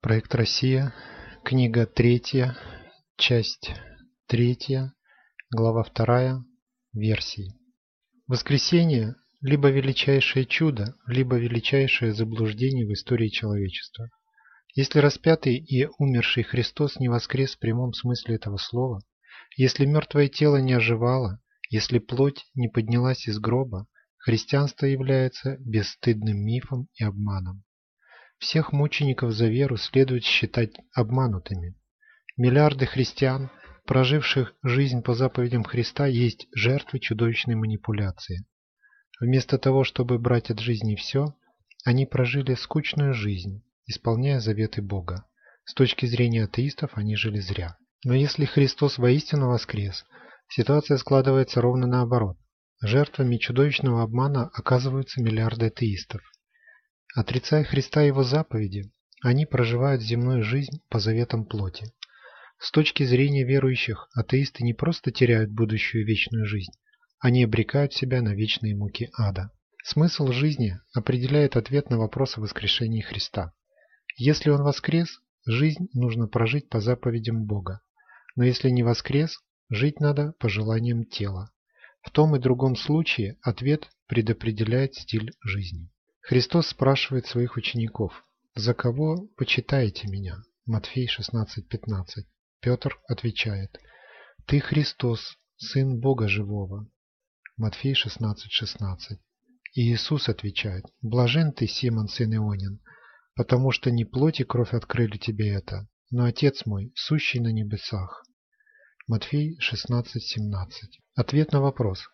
Проект «Россия», книга третья, часть третья, глава вторая, версии. Воскресение – либо величайшее чудо, либо величайшее заблуждение в истории человечества. Если распятый и умерший Христос не воскрес в прямом смысле этого слова, если мертвое тело не оживало, если плоть не поднялась из гроба, христианство является бесстыдным мифом и обманом. Всех мучеников за веру следует считать обманутыми. Миллиарды христиан, проживших жизнь по заповедям Христа, есть жертвы чудовищной манипуляции. Вместо того, чтобы брать от жизни все, они прожили скучную жизнь, исполняя заветы Бога. С точки зрения атеистов они жили зря. Но если Христос воистину воскрес, ситуация складывается ровно наоборот. Жертвами чудовищного обмана оказываются миллиарды атеистов. Отрицая Христа и Его заповеди, они проживают земную жизнь по заветам плоти. С точки зрения верующих, атеисты не просто теряют будущую вечную жизнь, они обрекают себя на вечные муки ада. Смысл жизни определяет ответ на вопрос о воскрешении Христа. Если Он воскрес, жизнь нужно прожить по заповедям Бога. Но если не воскрес, жить надо по желаниям тела. В том и другом случае ответ предопределяет стиль жизни. Христос спрашивает своих учеников, «За кого почитаете меня?» Матфей 16:15. Петр отвечает, «Ты Христос, Сын Бога Живого». Матфей 16:16. И Иисус отвечает, «Блажен ты, Симон, сын Ионин, потому что не плоть и кровь открыли тебе это, но Отец мой, сущий на небесах». Матфей 16:17. Ответ на вопрос,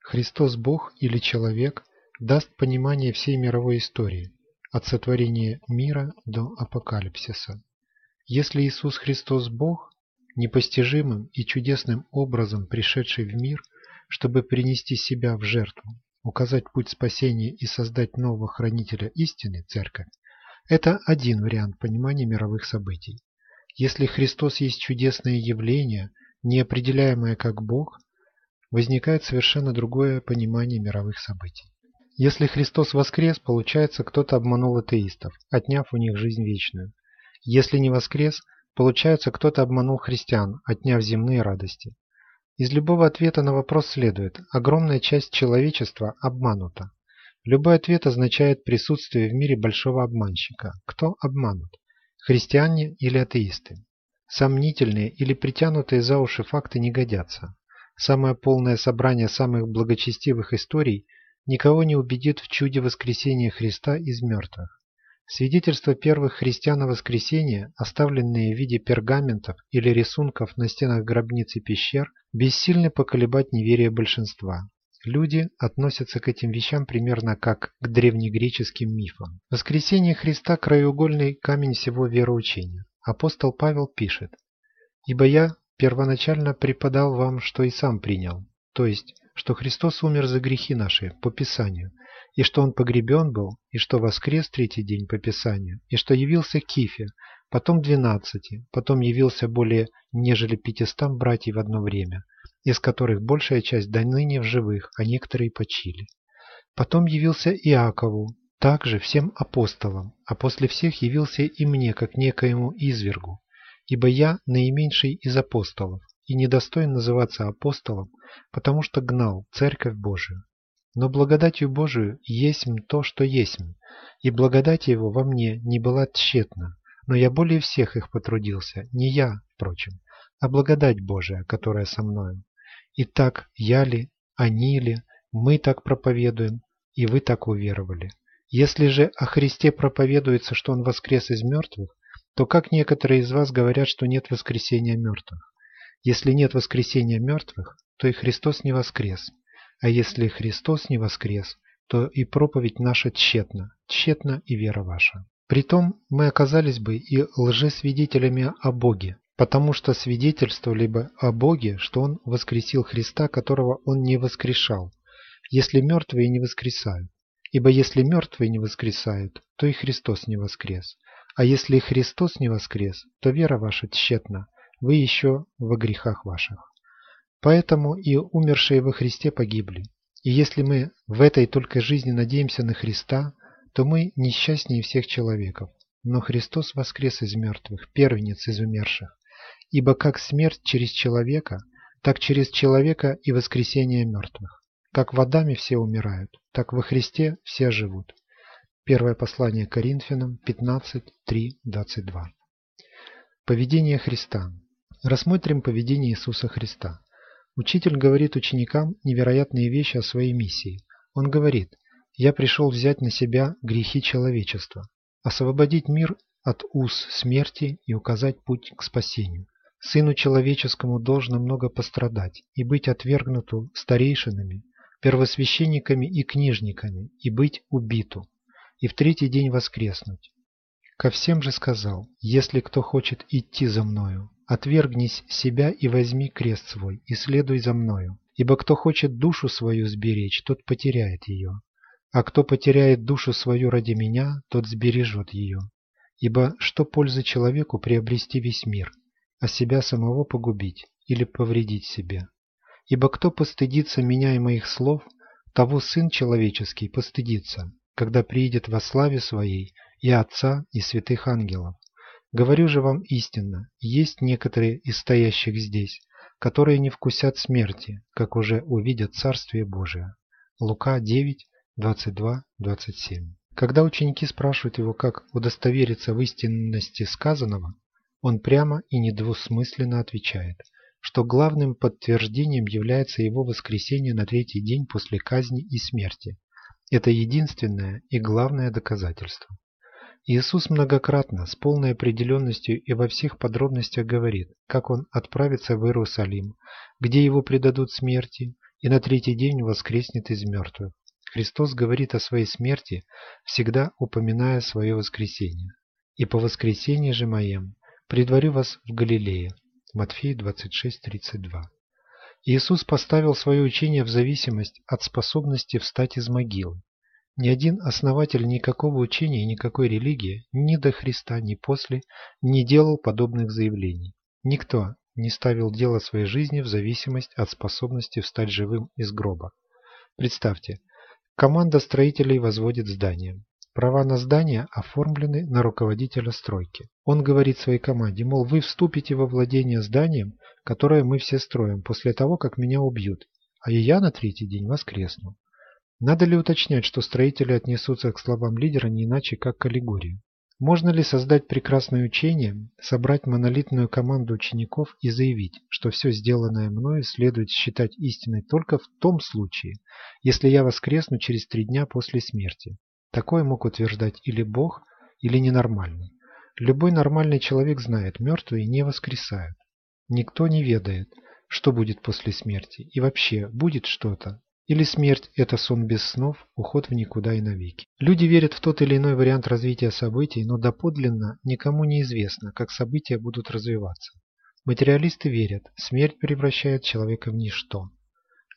Христос Бог или человек, даст понимание всей мировой истории, от сотворения мира до апокалипсиса. Если Иисус Христос Бог, непостижимым и чудесным образом пришедший в мир, чтобы принести себя в жертву, указать путь спасения и создать нового хранителя истины, церковь, это один вариант понимания мировых событий. Если Христос есть чудесное явление, неопределяемое как Бог, возникает совершенно другое понимание мировых событий. Если Христос воскрес, получается, кто-то обманул атеистов, отняв у них жизнь вечную. Если не воскрес, получается, кто-то обманул христиан, отняв земные радости. Из любого ответа на вопрос следует, огромная часть человечества обманута. Любой ответ означает присутствие в мире большого обманщика. Кто обманут? Христиане или атеисты? Сомнительные или притянутые за уши факты не годятся. Самое полное собрание самых благочестивых историй – никого не убедит в чуде воскресения Христа из мертвых. Свидетельства первых христиан о воскресении, оставленные в виде пергаментов или рисунков на стенах гробниц и пещер, бессильны поколебать неверие большинства. Люди относятся к этим вещам примерно как к древнегреческим мифам. Воскресение Христа – краеугольный камень всего вероучения. Апостол Павел пишет «Ибо я первоначально преподал вам, что и сам принял, то есть что Христос умер за грехи наши по Писанию, и что Он погребен был, и что воскрес третий день по Писанию, и что явился Кифе, потом двенадцати, потом явился более нежели пятистам братьев в одно время, из которых большая часть до ныне в живых, а некоторые почили. Потом явился Иакову, также всем апостолам, а после всех явился и мне, как некоему извергу, ибо я наименьший из апостолов, и недостоин называться апостолом, потому что гнал Церковь Божию. Но благодатью Божию есмь то, что есмь, и благодать Его во мне не была тщетна, но я более всех их потрудился, не я, впрочем, а благодать Божия, которая со мною. И так я ли, они ли, мы так проповедуем, и вы так уверовали. Если же о Христе проповедуется, что Он воскрес из мертвых, то как некоторые из вас говорят, что нет воскресения мертвых? Если нет воскресения мертвых, то и Христос не воскрес. А если Христос не воскрес, то и проповедь наша тщетна, тщетна и вера ваша. Притом мы оказались бы и лжесвидетелями о Боге, потому что свидетельствовали бы о Боге, что Он воскресил Христа, которого Он не воскрешал, если мертвые не воскресают. Ибо если мертвые не воскресают, то и Христос не воскрес. А если Христос не воскрес, то вера ваша тщетна, вы еще во грехах ваших. Поэтому и умершие во Христе погибли. И если мы в этой только жизни надеемся на Христа, то мы несчастнее всех человеков. но Христос воскрес из мертвых, первенец из умерших. Ибо как смерть через человека, так через человека и воскресение мертвых. Как в Адаме все умирают, так во Христе все живут. Первое послание Коринфянам 15, 3, 22. Поведение Христа. Рассмотрим поведение Иисуса Христа. Учитель говорит ученикам невероятные вещи о своей миссии. Он говорит, «Я пришел взять на себя грехи человечества, освободить мир от уз смерти и указать путь к спасению. Сыну человеческому должно много пострадать и быть отвергнуту старейшинами, первосвященниками и книжниками, и быть убиту, и в третий день воскреснуть. Ко всем же сказал, если кто хочет идти за мною, отвергнись себя и возьми крест свой, и следуй за мною. Ибо кто хочет душу свою сберечь, тот потеряет ее. А кто потеряет душу свою ради меня, тот сбережет ее. Ибо что пользы человеку приобрести весь мир, а себя самого погубить или повредить себе? Ибо кто постыдится меня и моих слов, того Сын Человеческий постыдится, когда приидет во славе Своей и Отца, и святых ангелов. Говорю же вам истинно, есть некоторые из стоящих здесь, которые не вкусят смерти, как уже увидят Царствие Божие. Лука 9, 22, 27. Когда ученики спрашивают его, как удостовериться в истинности сказанного, он прямо и недвусмысленно отвечает, что главным подтверждением является его воскресение на третий день после казни и смерти, это единственное и главное доказательство. Иисус многократно, с полной определенностью и во всех подробностях говорит, как Он отправится в Иерусалим, где Его предадут смерти, и на третий день воскреснет из мертвых. Христос говорит о своей смерти, всегда упоминая свое воскресение. «И по воскресении же моем предварю вас в Галилее». Матфея 26:32. Иисус поставил свое учение в зависимость от способности встать из могилы. Ни один основатель никакого учения и никакой религии ни до Христа, ни после не делал подобных заявлений. Никто не ставил дело своей жизни в зависимость от способности встать живым из гроба. Представьте, команда строителей возводит здание. Права на здание оформлены на руководителя стройки. Он говорит своей команде, мол, вы вступите во владение зданием, которое мы все строим, после того, как меня убьют, а я на третий день воскресну. Надо ли уточнять, что строители отнесутся к словам лидера не иначе, как к аллегории? Можно ли создать прекрасное учение, собрать монолитную команду учеников и заявить, что все сделанное мною следует считать истиной только в том случае, если я воскресну через три дня после смерти, Такое мог утверждать или Бог, или ненормальный. Любой нормальный человек знает, мертвые не воскресают. Никто не ведает, что будет после смерти, и вообще, будет что-то. Или смерть – это сон без снов, уход в никуда и навеки. Люди верят в тот или иной вариант развития событий, но доподлинно никому не известно, как события будут развиваться. Материалисты верят, смерть превращает человека в ничто.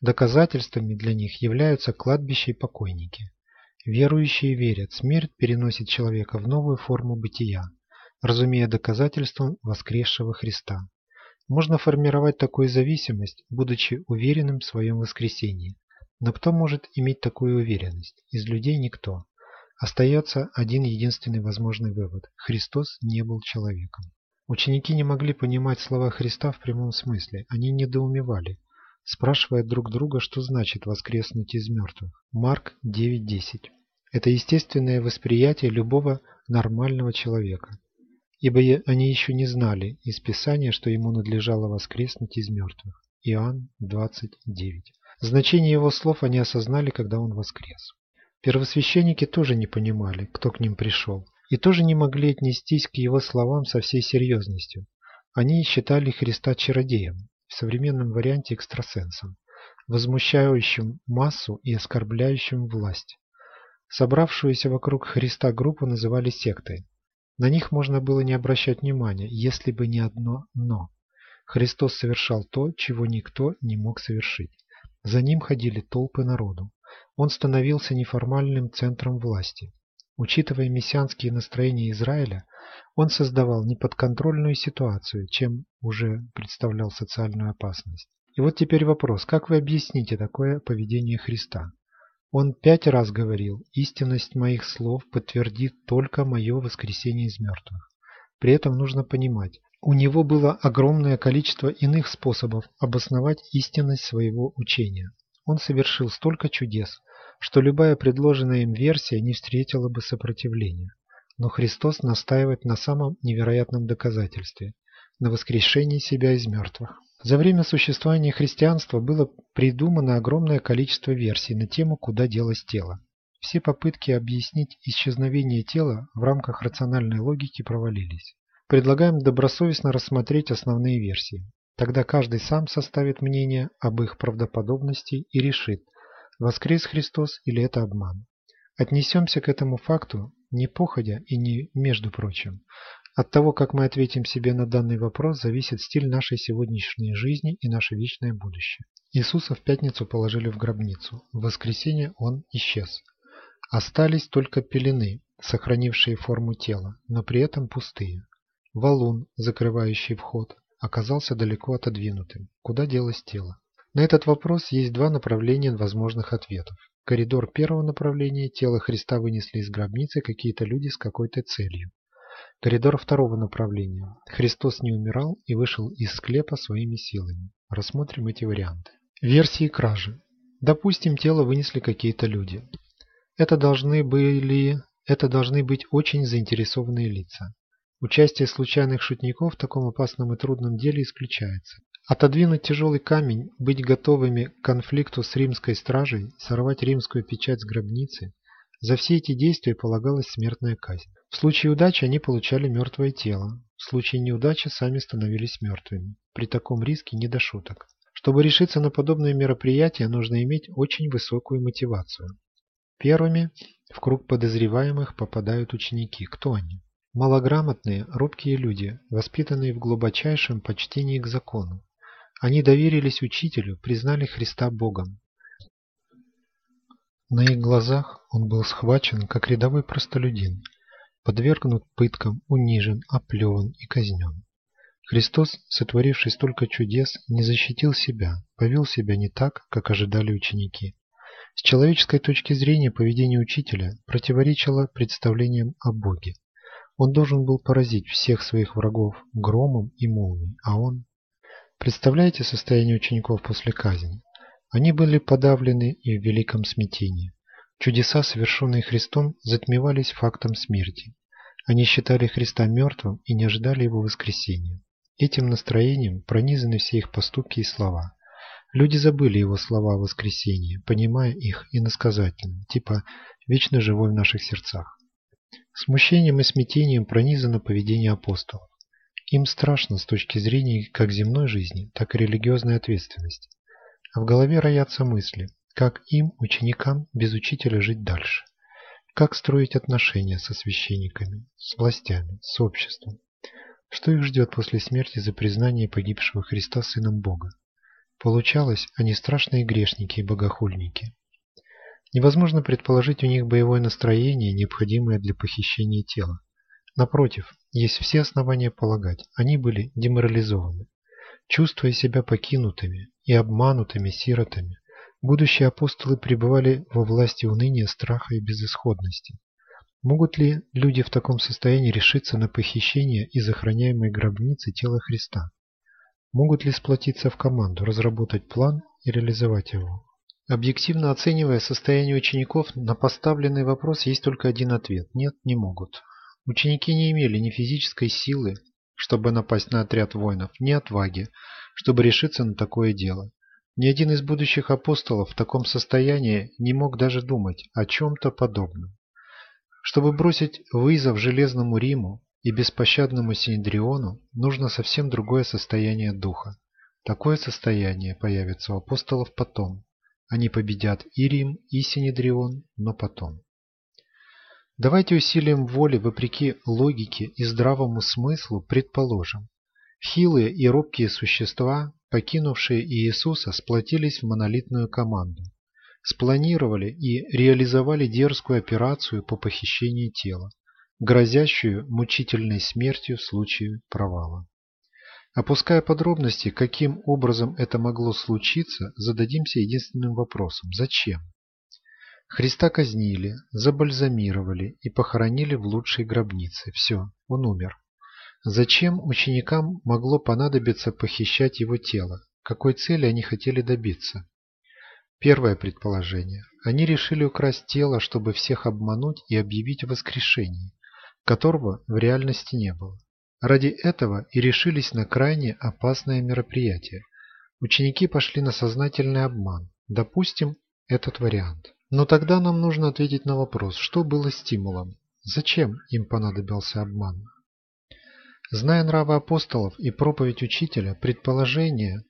Доказательствами для них являются кладбища и покойники. Верующие верят, смерть переносит человека в новую форму бытия, разумея доказательством воскресшего Христа. Можно формировать такую зависимость, будучи уверенным в своем воскресении. Но кто может иметь такую уверенность? Из людей никто. Остается один единственный возможный вывод – Христос не был человеком. Ученики не могли понимать слова Христа в прямом смысле, они недоумевали – спрашивая друг друга, что значит воскреснуть из мертвых. Марк 9.10. Это естественное восприятие любого нормального человека, ибо они еще не знали из Писания, что ему надлежало воскреснуть из мертвых. Иоанн 29. Значение его слов они осознали, когда он воскрес. Первосвященники тоже не понимали, кто к ним пришел, и тоже не могли отнестись к его словам со всей серьезностью. Они считали Христа чародеем, в современном варианте экстрасенсом, возмущающим массу и оскорбляющим власть. Собравшуюся вокруг Христа группу называли сектой. На них можно было не обращать внимания, если бы не одно «но». Христос совершал то, чего никто не мог совершить. За ним ходили толпы народу. Он становился неформальным центром власти. Учитывая мессианские настроения Израиля, он создавал неподконтрольную ситуацию, чем уже представлял социальную опасность. И вот теперь вопрос, как вы объясните такое поведение Христа? Он пять раз говорил, истинность моих слов подтвердит только мое воскресение из мертвых. При этом нужно понимать, у него было огромное количество иных способов обосновать истинность своего учения. Он совершил столько чудес, что любая предложенная им версия не встретила бы сопротивления. Но Христос настаивает на самом невероятном доказательстве – на воскрешении себя из мертвых. За время существования христианства было придумано огромное количество версий на тему «Куда делось тело?». Все попытки объяснить исчезновение тела в рамках рациональной логики провалились. Предлагаем добросовестно рассмотреть основные версии. Тогда каждый сам составит мнение об их правдоподобности и решит, воскрес Христос или это обман. Отнесемся к этому факту не походя и не между прочим, от того, как мы ответим себе на данный вопрос, зависит стиль нашей сегодняшней жизни и наше вечное будущее. Иисуса в пятницу положили в гробницу, в воскресенье он исчез. Остались только пелены, сохранившие форму тела, но при этом пустые. Валун, закрывающий вход, оказался далеко отодвинутым. Куда делось тело? На этот вопрос есть два направления возможных ответов. Коридор первого направления тело Христа вынесли из гробницы какие-то люди с какой-то целью. Коридор второго направления. Христос не умирал и вышел из склепа своими силами. Рассмотрим эти варианты. Версии кражи. Допустим, тело вынесли какие-то люди. Это должны были, это должны быть очень заинтересованные лица. Участие случайных шутников в таком опасном и трудном деле исключается. Отодвинуть тяжелый камень, быть готовыми к конфликту с римской стражей, сорвать римскую печать с гробницы – за все эти действия полагалась смертная казнь. В случае удачи они получали мертвое тело, в случае неудачи сами становились мертвыми. При таком риске не до шуток. Чтобы решиться на подобное мероприятие, нужно иметь очень высокую мотивацию. Первыми в круг подозреваемых попадают ученики. Кто они? Малограмотные, робкие люди, воспитанные в глубочайшем почтении к закону. Они доверились учителю, признали Христа Богом. На их глазах он был схвачен, как рядовой простолюдин, подвергнут пыткам, унижен, оплеван и казнен. Христос, сотворивший столько чудес, не защитил себя, повел себя не так, как ожидали ученики. С человеческой точки зрения поведение учителя противоречило представлениям о Боге. Он должен был поразить всех своих врагов громом и молнией, а он... Представляете состояние учеников после казни? Они были подавлены и в великом смятении. Чудеса, совершенные Христом, затмевались фактом смерти. Они считали Христа мертвым и не ожидали Его воскресения. Этим настроением пронизаны все их поступки и слова. Люди забыли Его слова о воскресении, понимая их иносказательно, типа «вечно живой в наших сердцах». Смущением и смятением пронизано поведение апостолов. Им страшно с точки зрения как земной жизни, так и религиозной ответственности. А в голове роятся мысли, как им, ученикам, без учителя жить дальше. Как строить отношения со священниками, с властями, с обществом? Что их ждет после смерти за признание погибшего Христа Сыном Бога? Получалось, они страшные грешники и богохульники. Невозможно предположить у них боевое настроение, необходимое для похищения тела. Напротив, есть все основания полагать, они были деморализованы. Чувствуя себя покинутыми и обманутыми сиротами, Будущие апостолы пребывали во власти уныния, страха и безысходности. Могут ли люди в таком состоянии решиться на похищение из охраняемой гробницы тела Христа? Могут ли сплотиться в команду, разработать план и реализовать его? Объективно оценивая состояние учеников, на поставленный вопрос есть только один ответ – нет, не могут. Ученики не имели ни физической силы, чтобы напасть на отряд воинов, ни отваги, чтобы решиться на такое дело. Ни один из будущих апостолов в таком состоянии не мог даже думать о чем-то подобном. Чтобы бросить вызов Железному Риму и беспощадному Синедриону, нужно совсем другое состояние духа. Такое состояние появится у апостолов потом. Они победят и Рим, и Синедрион, но потом. Давайте усилием воли, вопреки логике и здравому смыслу, предположим. Хилые и робкие существа покинувшие Иисуса, сплотились в монолитную команду, спланировали и реализовали дерзкую операцию по похищению тела, грозящую мучительной смертью в случае провала. Опуская подробности, каким образом это могло случиться, зададимся единственным вопросом – зачем? Христа казнили, забальзамировали и похоронили в лучшей гробнице. Все, он умер. Зачем ученикам могло понадобиться похищать его тело? Какой цели они хотели добиться? Первое предположение. Они решили украсть тело, чтобы всех обмануть и объявить о воскрешении, которого в реальности не было. Ради этого и решились на крайне опасное мероприятие. Ученики пошли на сознательный обман. Допустим, этот вариант. Но тогда нам нужно ответить на вопрос, что было стимулом? Зачем им понадобился обман? Зная нравы апостолов и проповедь учителя, предположение,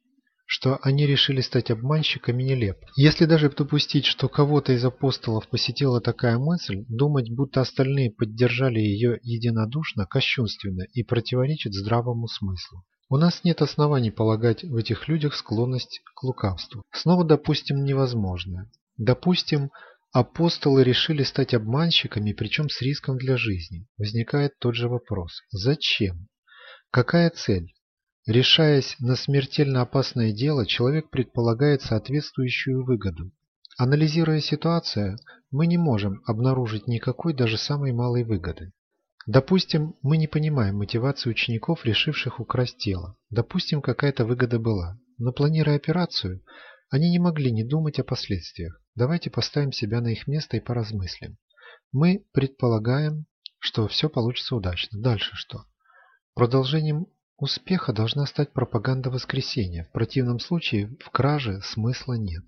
что они решили стать обманщиками, нелеп. Если даже допустить, что кого-то из апостолов посетила такая мысль, думать, будто остальные поддержали ее единодушно, кощунственно и противоречит здравому смыслу. У нас нет оснований полагать в этих людях склонность к лукавству. Снова допустим невозможное. Допустим, апостолы решили стать обманщиками, причем с риском для жизни. Возникает тот же вопрос. Зачем? Какая цель? Решаясь на смертельно опасное дело, человек предполагает соответствующую выгоду. Анализируя ситуацию, мы не можем обнаружить никакой даже самой малой выгоды. Допустим, мы не понимаем мотивации учеников, решивших украсть тело. Допустим, какая-то выгода была. Но планируя операцию, они не могли не думать о последствиях. Давайте поставим себя на их место и поразмыслим. Мы предполагаем, что все получится удачно. Дальше что? Продолжением успеха должна стать пропаганда воскресения. В противном случае в краже смысла нет.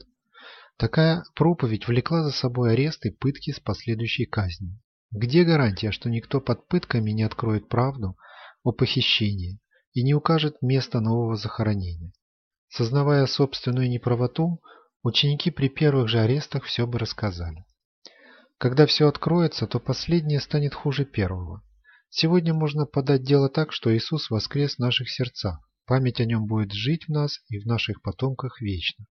Такая проповедь влекла за собой арест и пытки с последующей казнью. Где гарантия, что никто под пытками не откроет правду о похищении и не укажет место нового захоронения? Сознавая собственную неправоту, ученики при первых же арестах все бы рассказали. Когда все откроется, то последнее станет хуже первого. Сегодня можно подать дело так, что Иисус воскрес в наших сердцах. Память о нем будет жить в нас и в наших потомках вечно.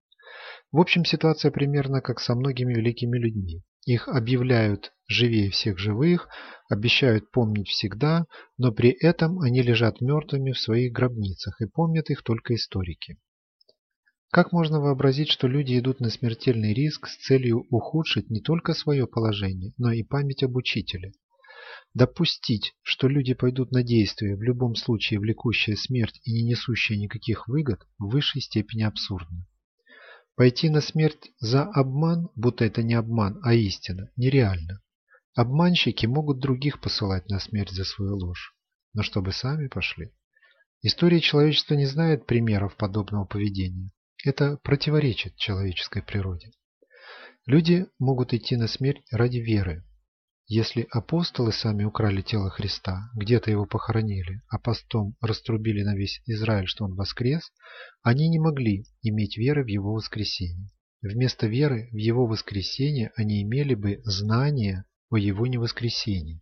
В общем, ситуация примерно как со многими великими людьми. Их объявляют живее всех живых, обещают помнить всегда, но при этом они лежат мертвыми в своих гробницах и помнят их только историки. Как можно вообразить, что люди идут на смертельный риск с целью ухудшить не только свое положение, но и память об учителе? Допустить, что люди пойдут на действие, в любом случае влекущее смерть и не несущее никаких выгод, в высшей степени абсурдно. Пойти на смерть за обман, будто это не обман, а истина, нереально. Обманщики могут других посылать на смерть за свою ложь, но чтобы сами пошли. История человечества не знает примеров подобного поведения. Это противоречит человеческой природе. Люди могут идти на смерть ради веры, если апостолы сами украли тело Христа, где-то его похоронили, а постом раструбили на весь Израиль, что он воскрес, они не могли иметь веры в его воскресение. Вместо веры в его воскресение они имели бы знание о его невоскресении.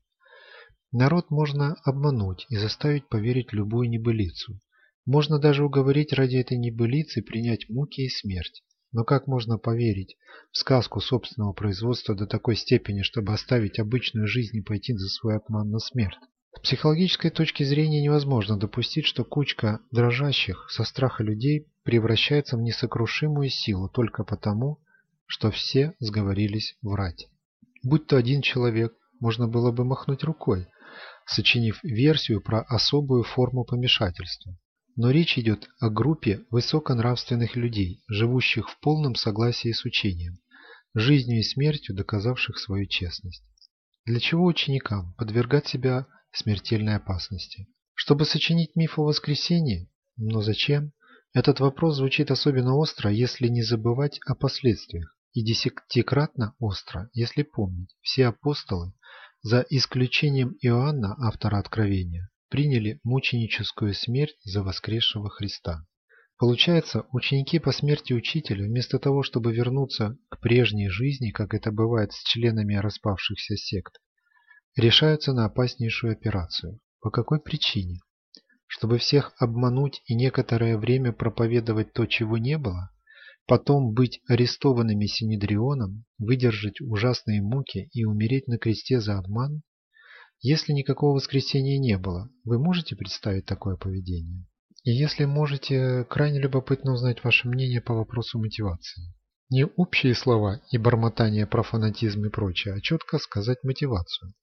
Народ можно обмануть и заставить поверить любую небылицу. Можно даже уговорить ради этой небылицы принять муки и смерть. Но как можно поверить в сказку собственного производства до такой степени, чтобы оставить обычную жизнь и пойти за свой обман на смерть? С психологической точки зрения невозможно допустить, что кучка дрожащих со страха людей превращается в несокрушимую силу только потому, что все сговорились врать. Будь то один человек, можно было бы махнуть рукой, сочинив версию про особую форму помешательства. Но речь идет о группе высоконравственных людей, живущих в полном согласии с учением, жизнью и смертью доказавших свою честность. Для чего ученикам подвергать себя смертельной опасности? Чтобы сочинить миф о воскресении? Но зачем? Этот вопрос звучит особенно остро, если не забывать о последствиях, и десятикратно остро, если помнить, все апостолы, за исключением Иоанна, автора Откровения, приняли мученическую смерть за воскресшего Христа. Получается, ученики по смерти учителя, вместо того, чтобы вернуться к прежней жизни, как это бывает с членами распавшихся сект, решаются на опаснейшую операцию. По какой причине? Чтобы всех обмануть и некоторое время проповедовать то, чего не было? Потом быть арестованными Синедрионом, выдержать ужасные муки и умереть на кресте за обман? Если никакого воскресения не было, вы можете представить такое поведение? И если можете, крайне любопытно узнать ваше мнение по вопросу мотивации. Не общие слова и бормотание про фанатизм и прочее, а четко сказать мотивацию.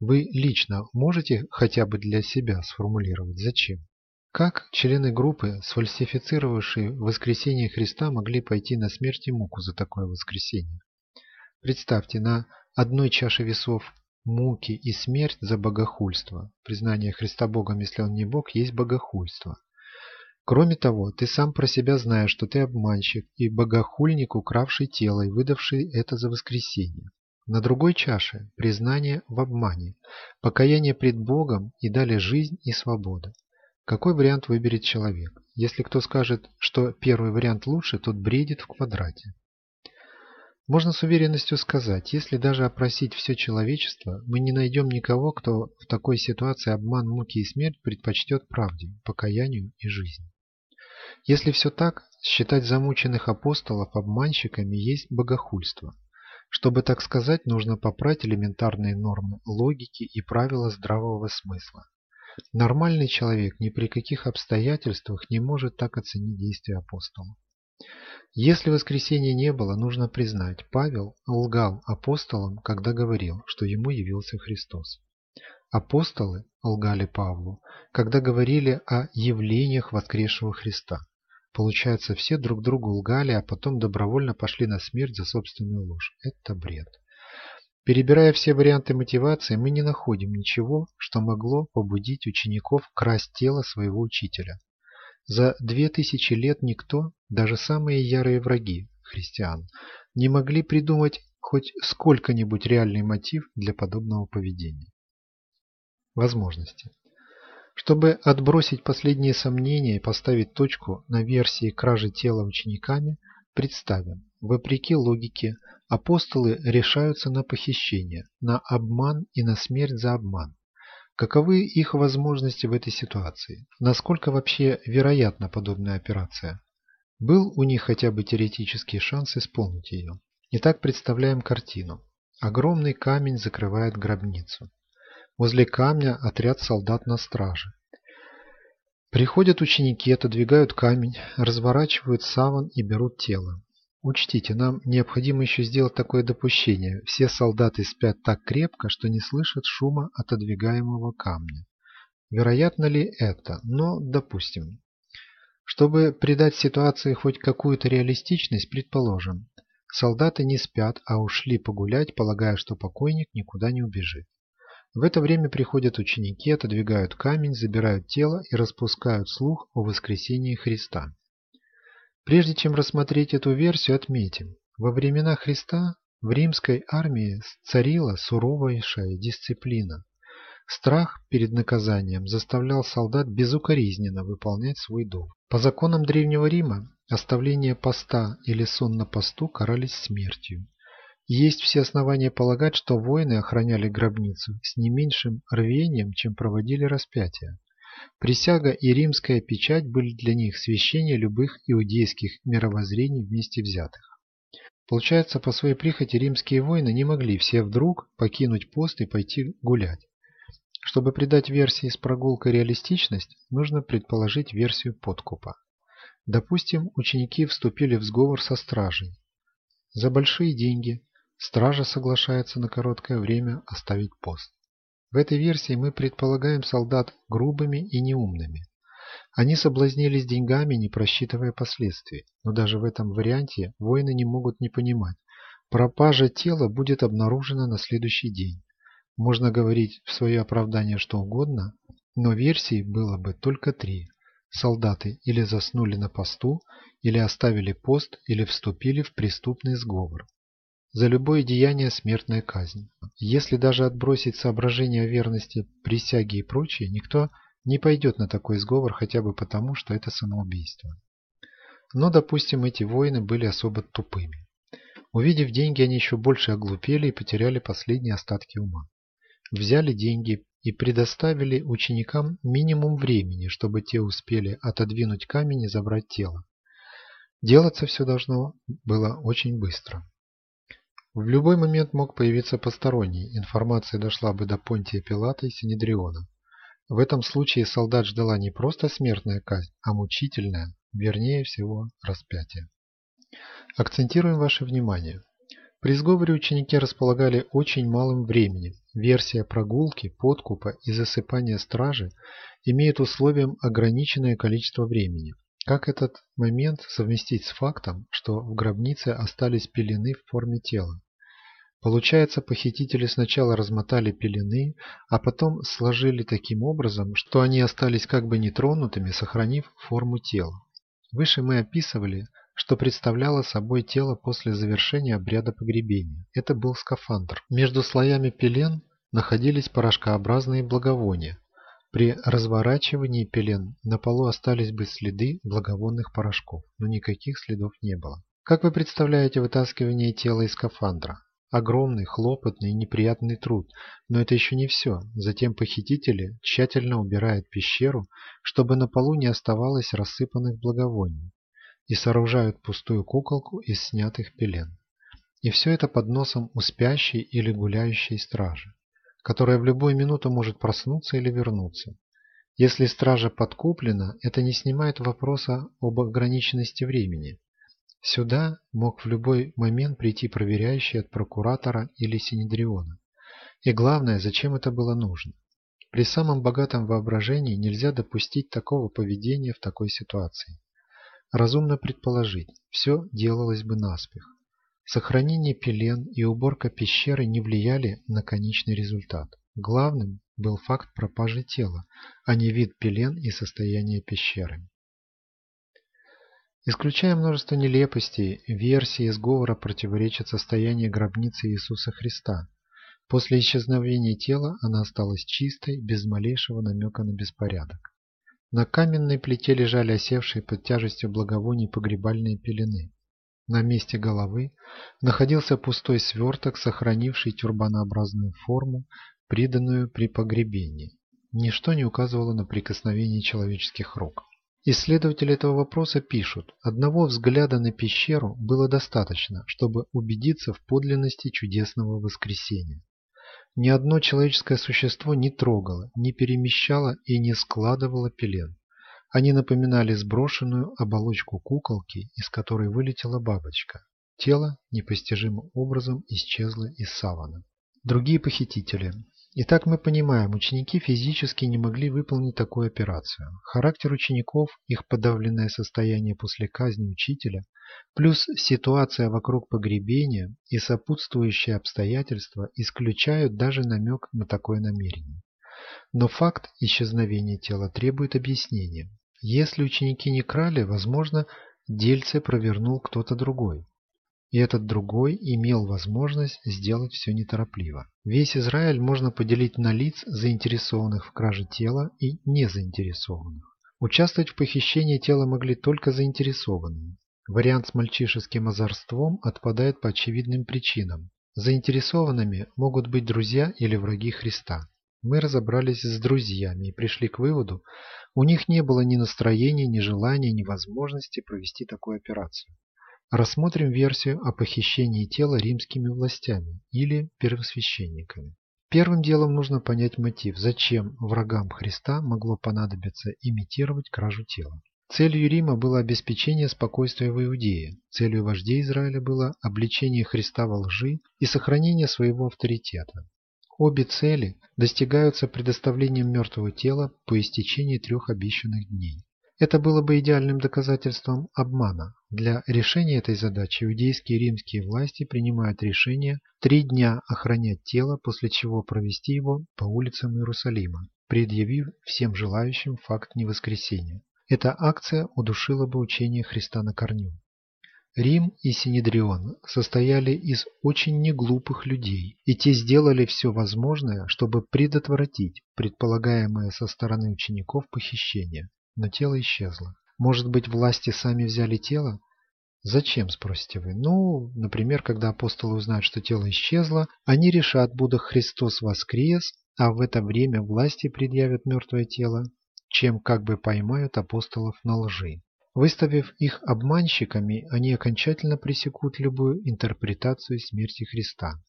Вы лично можете хотя бы для себя сформулировать зачем? Как члены группы, сфальсифицировавшие воскресение Христа, могли пойти на смерть и муку за такое воскресение? Представьте, на одной чаше весов муки и смерть за богохульство. Признание Христа Богом, если Он не Бог, есть богохульство. Кроме того, ты сам про себя знаешь, что ты обманщик и богохульник, укравший тело и выдавший это за воскресение. На другой чаше – признание в обмане, покаяние пред Богом и далее жизнь и свобода. Какой вариант выберет человек? Если кто скажет, что первый вариант лучше, тот бредит в квадрате. Можно с уверенностью сказать, если даже опросить все человечество, мы не найдем никого, кто в такой ситуации обман, муки и смерть предпочтет правде, покаянию и жизни. Если все так, считать замученных апостолов обманщиками есть богохульство. Чтобы так сказать, нужно попрать элементарные нормы логики и правила здравого смысла. Нормальный человек ни при каких обстоятельствах не может так оценить действия апостола. Если воскресения не было, нужно признать, Павел лгал апостолам, когда говорил, что ему явился Христос. Апостолы лгали Павлу, когда говорили о явлениях воскресшего Христа. Получается, все друг другу лгали, а потом добровольно пошли на смерть за собственную ложь. Это бред. Перебирая все варианты мотивации, мы не находим ничего, что могло побудить учеников красть тело своего учителя. За две тысячи лет никто, даже самые ярые враги христиан, не могли придумать хоть сколько-нибудь реальный мотив для подобного поведения. Возможности. Чтобы отбросить последние сомнения и поставить точку на версии кражи тела учениками, представим, вопреки логике, апостолы решаются на похищение, на обман и на смерть за обман. Каковы их возможности в этой ситуации? Насколько вообще вероятна подобная операция? Был у них хотя бы теоретический шанс исполнить ее? Итак, представляем картину. Огромный камень закрывает гробницу. Возле камня отряд солдат на страже. Приходят ученики, отодвигают камень, разворачивают саван и берут тело. Учтите, нам необходимо еще сделать такое допущение. Все солдаты спят так крепко, что не слышат шума отодвигаемого камня. Вероятно ли это? Но допустим. Чтобы придать ситуации хоть какую-то реалистичность, предположим, солдаты не спят, а ушли погулять, полагая, что покойник никуда не убежит. В это время приходят ученики, отодвигают камень, забирают тело и распускают слух о воскресении Христа. Прежде чем рассмотреть эту версию, отметим, во времена Христа в римской армии царила суровейшая дисциплина. Страх перед наказанием заставлял солдат безукоризненно выполнять свой долг. По законам Древнего Рима оставление поста или сон на посту карались смертью. Есть все основания полагать, что воины охраняли гробницу с не меньшим рвением, чем проводили распятие. Присяга и римская печать были для них священнее любых иудейских мировоззрений вместе взятых. Получается, по своей прихоти римские воины не могли все вдруг покинуть пост и пойти гулять. Чтобы придать версии с прогулкой реалистичность, нужно предположить версию подкупа. Допустим, ученики вступили в сговор со стражей. За большие деньги Стража соглашается на короткое время оставить пост. В этой версии мы предполагаем солдат грубыми и неумными. Они соблазнились деньгами, не просчитывая последствий. Но даже в этом варианте воины не могут не понимать. Пропажа тела будет обнаружена на следующий день. Можно говорить в свое оправдание что угодно, но версий было бы только три. Солдаты или заснули на посту, или оставили пост, или вступили в преступный сговор. За любое деяние смертная казнь. Если даже отбросить соображения верности, присяге и прочее, никто не пойдет на такой сговор хотя бы потому, что это самоубийство. Но, допустим, эти воины были особо тупыми. Увидев деньги, они еще больше оглупели и потеряли последние остатки ума. Взяли деньги и предоставили ученикам минимум времени, чтобы те успели отодвинуть камень и забрать тело. Делаться все должно было очень быстро. В любой момент мог появиться посторонний, информация дошла бы до Понтия Пилата и Синедриона. В этом случае солдат ждала не просто смертная казнь, а мучительная, вернее всего, распятие. Акцентируем ваше внимание. При сговоре ученики располагали очень малым временем. Версия прогулки, подкупа и засыпания стражи имеет условием ограниченное количество времени. Как этот момент совместить с фактом, что в гробнице остались пелены в форме тела? Получается, похитители сначала размотали пелены, а потом сложили таким образом, что они остались как бы нетронутыми, сохранив форму тела. Выше мы описывали, что представляло собой тело после завершения обряда погребения. Это был скафандр. Между слоями пелен находились порошкообразные благовония. При разворачивании пелен на полу остались бы следы благовонных порошков, но никаких следов не было. Как вы представляете вытаскивание тела из скафандра? Огромный, хлопотный и неприятный труд, но это еще не все. Затем похитители тщательно убирают пещеру, чтобы на полу не оставалось рассыпанных благовоний и сооружают пустую куколку из снятых пелен. И все это под носом у спящей или гуляющей стражи, которая в любую минуту может проснуться или вернуться. Если стража подкуплена, это не снимает вопроса об ограниченности времени. Сюда мог в любой момент прийти проверяющий от прокуратора или синедриона. И главное, зачем это было нужно? При самом богатом воображении нельзя допустить такого поведения в такой ситуации. Разумно предположить, все делалось бы наспех. Сохранение пелен и уборка пещеры не влияли на конечный результат. Главным был факт пропажи тела, а не вид пелен и состояние пещеры. Исключая множество нелепостей, версии сговора противоречат состоянию гробницы Иисуса Христа. После исчезновения тела она осталась чистой, без малейшего намека на беспорядок. На каменной плите лежали осевшие под тяжестью благовоний погребальные пелены. На месте головы находился пустой сверток, сохранивший тюрбанообразную форму, приданную при погребении. Ничто не указывало на прикосновение человеческих рук. Исследователи этого вопроса пишут, одного взгляда на пещеру было достаточно, чтобы убедиться в подлинности чудесного воскресения. Ни одно человеческое существо не трогало, не перемещало и не складывало пелен. Они напоминали сброшенную оболочку куколки, из которой вылетела бабочка. Тело непостижимым образом исчезло из савана. Другие похитители. Итак, мы понимаем, ученики физически не могли выполнить такую операцию. Характер учеников, их подавленное состояние после казни учителя, плюс ситуация вокруг погребения и сопутствующие обстоятельства исключают даже намек на такое намерение. Но факт исчезновения тела требует объяснения. Если ученики не крали, возможно, дельце провернул кто-то другой. И этот другой имел возможность сделать все неторопливо. Весь Израиль можно поделить на лиц, заинтересованных в краже тела и незаинтересованных. Участвовать в похищении тела могли только заинтересованные. Вариант с мальчишеским озорством отпадает по очевидным причинам. Заинтересованными могут быть друзья или враги Христа. Мы разобрались с друзьями и пришли к выводу, у них не было ни настроения, ни желания, ни возможности провести такую операцию. Рассмотрим версию о похищении тела римскими властями или первосвященниками. Первым делом нужно понять мотив, зачем врагам Христа могло понадобиться имитировать кражу тела. Целью Рима было обеспечение спокойствия в Иудее, целью вождей Израиля было обличение Христа во лжи и сохранение своего авторитета. Обе цели достигаются предоставлением мертвого тела по истечении трех обещанных дней. Это было бы идеальным доказательством обмана. Для решения этой задачи иудейские и римские власти принимают решение три дня охранять тело, после чего провести его по улицам Иерусалима, предъявив всем желающим факт невоскресения. Эта акция удушила бы учение Христа на корню. Рим и Синедрион состояли из очень неглупых людей, и те сделали все возможное, чтобы предотвратить предполагаемое со стороны учеников похищение но тело исчезло. Может быть, власти сами взяли тело? Зачем, спросите вы? Ну, например, когда апостолы узнают, что тело исчезло, они решат, будто Христос воскрес, а в это время власти предъявят мертвое тело, чем как бы поймают апостолов на лжи. Выставив их обманщиками, они окончательно пресекут любую интерпретацию смерти Христа.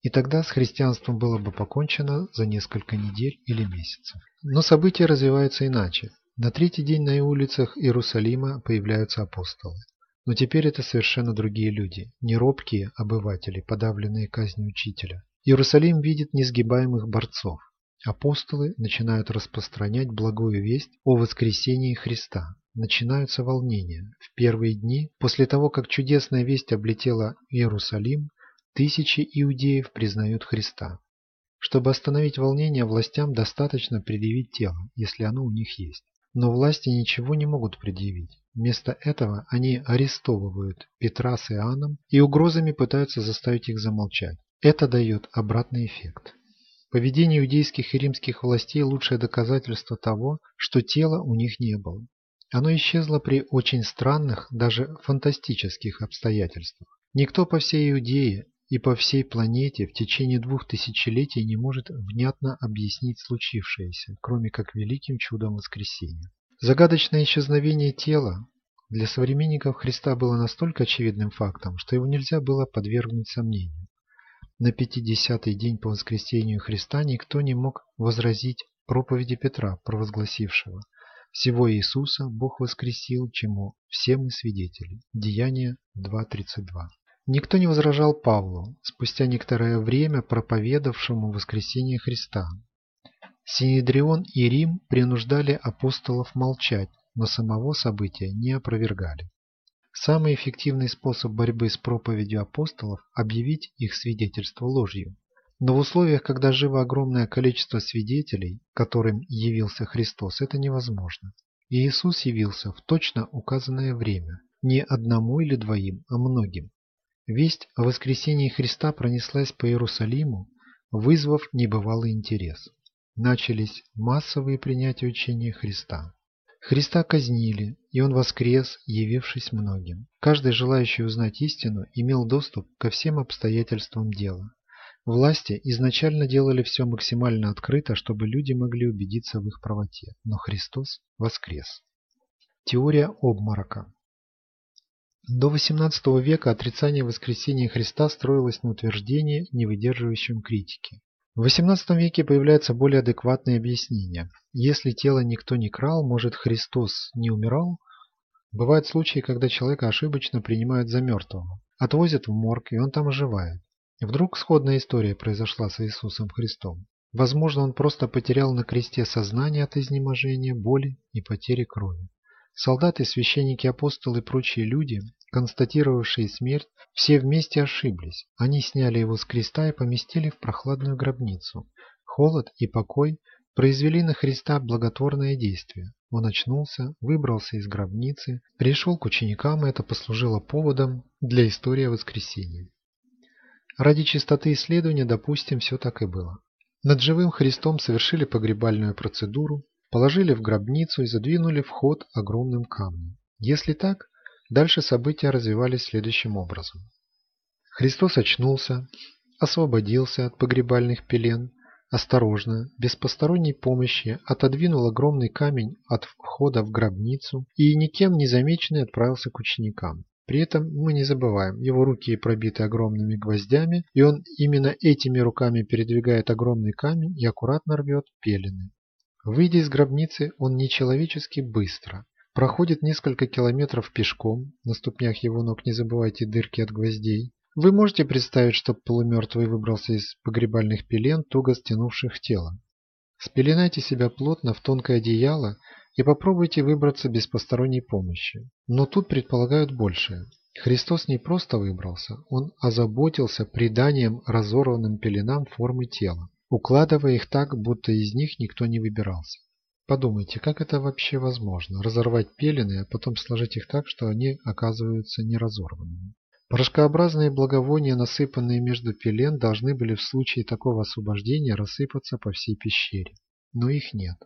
И тогда с христианством было бы покончено за несколько недель или месяцев. Но события развиваются иначе. На третий день на улицах Иерусалима появляются апостолы. Но теперь это совершенно другие люди, не робкие обыватели, подавленные казнью учителя. Иерусалим видит несгибаемых борцов. Апостолы начинают распространять благую весть о воскресении Христа. Начинаются волнения. В первые дни, после того, как чудесная весть облетела Иерусалим, тысячи иудеев признают Христа. Чтобы остановить волнение, властям достаточно предъявить тело, если оно у них есть. Но власти ничего не могут предъявить. Вместо этого они арестовывают Петра с Иоанном и угрозами пытаются заставить их замолчать. Это дает обратный эффект. Поведение иудейских и римских властей – лучшее доказательство того, что тела у них не было. Оно исчезло при очень странных, даже фантастических обстоятельствах. Никто по всей Иудее и по всей планете в течение двух тысячелетий не может внятно объяснить случившееся, кроме как великим чудом воскресения. Загадочное исчезновение тела для современников Христа было настолько очевидным фактом, что его нельзя было подвергнуть сомнению. На 50-й день по воскресению Христа никто не мог возразить проповеди Петра, провозгласившего «Всего Иисуса Бог воскресил, чему все мы свидетели». Деяние 2.32. Никто не возражал Павлу, спустя некоторое время проповедовавшему воскресение Христа. Синедрион и Рим принуждали апостолов молчать, но самого события не опровергали. Самый эффективный способ борьбы с проповедью апостолов – объявить их свидетельство ложью. Но в условиях, когда живо огромное количество свидетелей, которым явился Христос, это невозможно. И Иисус явился в точно указанное время, не одному или двоим, а многим. Весть о воскресении Христа пронеслась по Иерусалиму, вызвав небывалый интерес. Начались массовые принятия учения Христа. Христа казнили, и Он воскрес, явившись многим. Каждый, желающий узнать истину, имел доступ ко всем обстоятельствам дела. Власти изначально делали все максимально открыто, чтобы люди могли убедиться в их правоте, но Христос воскрес. Теория обморока до XVIII века отрицание воскресения Христа строилось на утверждении, не выдерживающем критики. В XVIII веке появляется более адекватное объяснение. Если тело никто не крал, может Христос не умирал? Бывают случаи, когда человека ошибочно принимают за мертвого, отвозят в морг, и он там оживает. Вдруг сходная история произошла с Иисусом Христом. Возможно, он просто потерял на кресте сознание от изнеможения, боли и потери крови. Солдаты, священники, апостолы и прочие люди, констатировавшие смерть, все вместе ошиблись. Они сняли его с креста и поместили в прохладную гробницу. Холод и покой произвели на Христа благотворное действие. Он очнулся, выбрался из гробницы, пришел к ученикам, и это послужило поводом для истории о воскресении. Ради чистоты исследования, допустим, все так и было. Над живым Христом совершили погребальную процедуру, положили в гробницу и задвинули вход огромным камнем. Если так, дальше события развивались следующим образом. Христос очнулся, освободился от погребальных пелен, осторожно, без посторонней помощи, отодвинул огромный камень от входа в гробницу и никем не замеченный отправился к ученикам. При этом мы не забываем, его руки пробиты огромными гвоздями, и он именно этими руками передвигает огромный камень и аккуратно рвет пелены. Выйдя из гробницы, он нечеловечески быстро. Проходит несколько километров пешком, на ступнях его ног не забывайте дырки от гвоздей. Вы можете представить, что полумертвый выбрался из погребальных пелен, туго стянувших тело. Спеленайте себя плотно в тонкое одеяло и попробуйте выбраться без посторонней помощи. Но тут предполагают большее. Христос не просто выбрался, Он озаботился приданием разорванным пеленам формы тела укладывая их так, будто из них никто не выбирался. Подумайте, как это вообще возможно? Разорвать пелены, а потом сложить их так, что они оказываются неразорванными. Порошкообразные благовония, насыпанные между пелен, должны были в случае такого освобождения рассыпаться по всей пещере. Но их нет.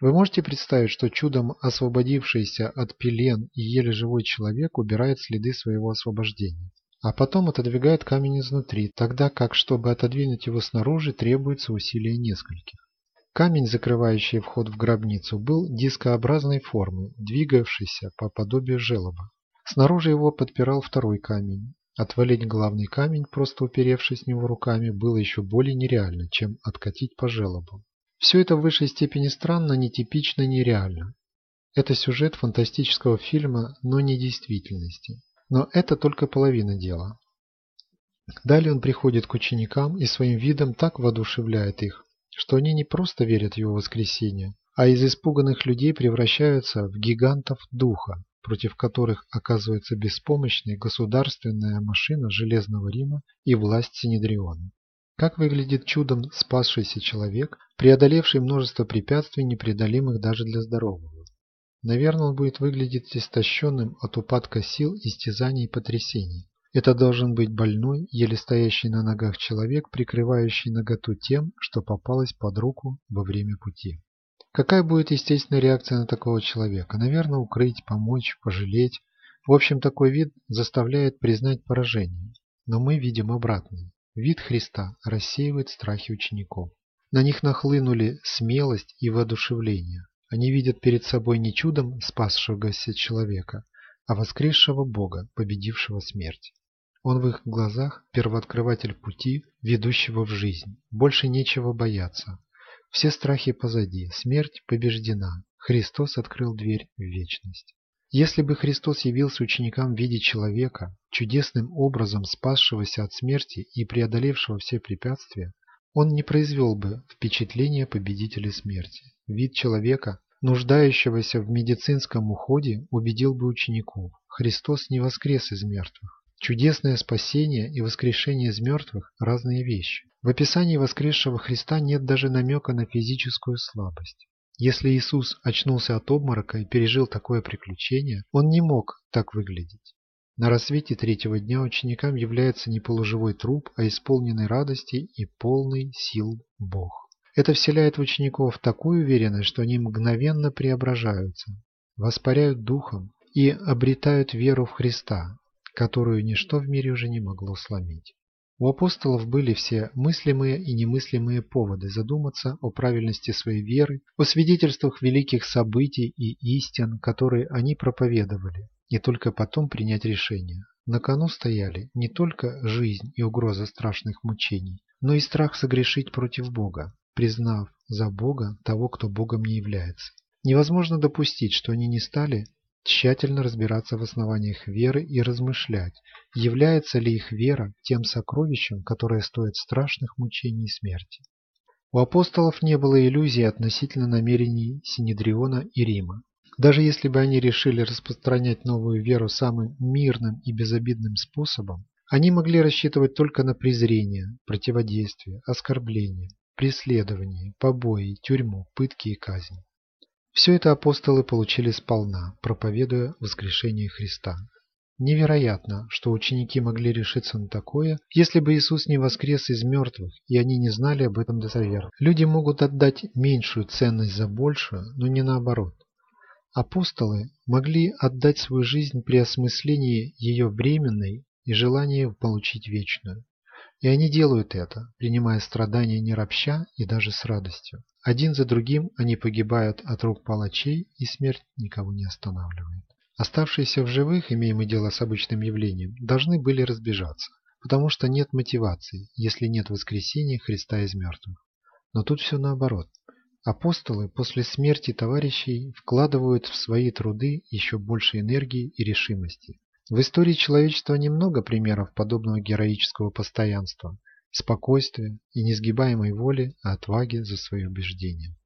Вы можете представить, что чудом освободившийся от пелен и еле живой человек убирает следы своего освобождения? а потом отодвигает камень изнутри, тогда как, чтобы отодвинуть его снаружи, требуется усилие нескольких. Камень, закрывающий вход в гробницу, был дискообразной формы, двигавшийся по подобию желоба. Снаружи его подпирал второй камень. Отвалить главный камень, просто уперевшись в него руками, было еще более нереально, чем откатить по желобу. Все это в высшей степени странно, нетипично, нереально. Это сюжет фантастического фильма, но не действительности. Но это только половина дела. Далее он приходит к ученикам и своим видом так воодушевляет их, что они не просто верят в его воскресение, а из испуганных людей превращаются в гигантов духа, против которых оказывается беспомощной государственная машина Железного Рима и власть Синедриона. Как выглядит чудом спасшийся человек, преодолевший множество препятствий, непреодолимых даже для здорового? Наверное, он будет выглядеть истощенным от упадка сил, истязаний и потрясений. Это должен быть больной, еле стоящий на ногах человек, прикрывающий наготу тем, что попалось под руку во время пути. Какая будет естественная реакция на такого человека? Наверное, укрыть, помочь, пожалеть. В общем, такой вид заставляет признать поражение. Но мы видим обратное. Вид Христа рассеивает страхи учеников. На них нахлынули смелость и воодушевление. Они видят перед собой не чудом спасшегося человека, а воскресшего Бога, победившего смерть. Он в их глазах первооткрыватель пути, ведущего в жизнь. Больше нечего бояться. Все страхи позади, смерть побеждена. Христос открыл дверь в вечность. Если бы Христос явился ученикам в виде человека, чудесным образом спасшегося от смерти и преодолевшего все препятствия, он не произвел бы впечатления победителя смерти. Вид человека, нуждающегося в медицинском уходе, убедил бы учеников. Христос не воскрес из мертвых. Чудесное спасение и воскрешение из мертвых – разные вещи. В описании воскресшего Христа нет даже намека на физическую слабость. Если Иисус очнулся от обморока и пережил такое приключение, он не мог так выглядеть. На рассвете третьего дня ученикам является не полуживой труп, а исполненный радости и полный сил Бог. Это вселяет в учеников такую уверенность, что они мгновенно преображаются, воспаряют духом и обретают веру в Христа, которую ничто в мире уже не могло сломить. У апостолов были все мыслимые и немыслимые поводы задуматься о правильности своей веры, о свидетельствах великих событий и истин, которые они проповедовали, и только потом принять решение. На кону стояли не только жизнь и угроза страшных мучений, но и страх согрешить против Бога, признав за Бога того, кто Богом не является. Невозможно допустить, что они не стали тщательно разбираться в основаниях веры и размышлять, является ли их вера тем сокровищем, которое стоит страшных мучений и смерти. У апостолов не было иллюзий относительно намерений Синедриона и Рима. Даже если бы они решили распространять новую веру самым мирным и безобидным способом, они могли рассчитывать только на презрение, противодействие, оскорбление, преследование, побои, тюрьму, пытки и казнь. Все это апостолы получили сполна, проповедуя воскрешение Христа. Невероятно, что ученики могли решиться на такое, если бы Иисус не воскрес из мертвых, и они не знали об этом достоверно. Люди могут отдать меньшую ценность за большую, но не наоборот. Апостолы могли отдать свою жизнь при осмыслении ее временной и желании получить вечную. И они делают это, принимая страдания не ропща и даже с радостью. Один за другим они погибают от рук палачей, и смерть никого не останавливает. Оставшиеся в живых, имея мы дело с обычным явлением, должны были разбежаться, потому что нет мотивации, если нет воскресения Христа из мертвых. Но тут все наоборот. Апостолы после смерти товарищей вкладывают в свои труды еще больше энергии и решимости, в истории человечества немного примеров подобного героического постоянства, спокойствия и несгибаемой воли, а отваги за свои убеждения.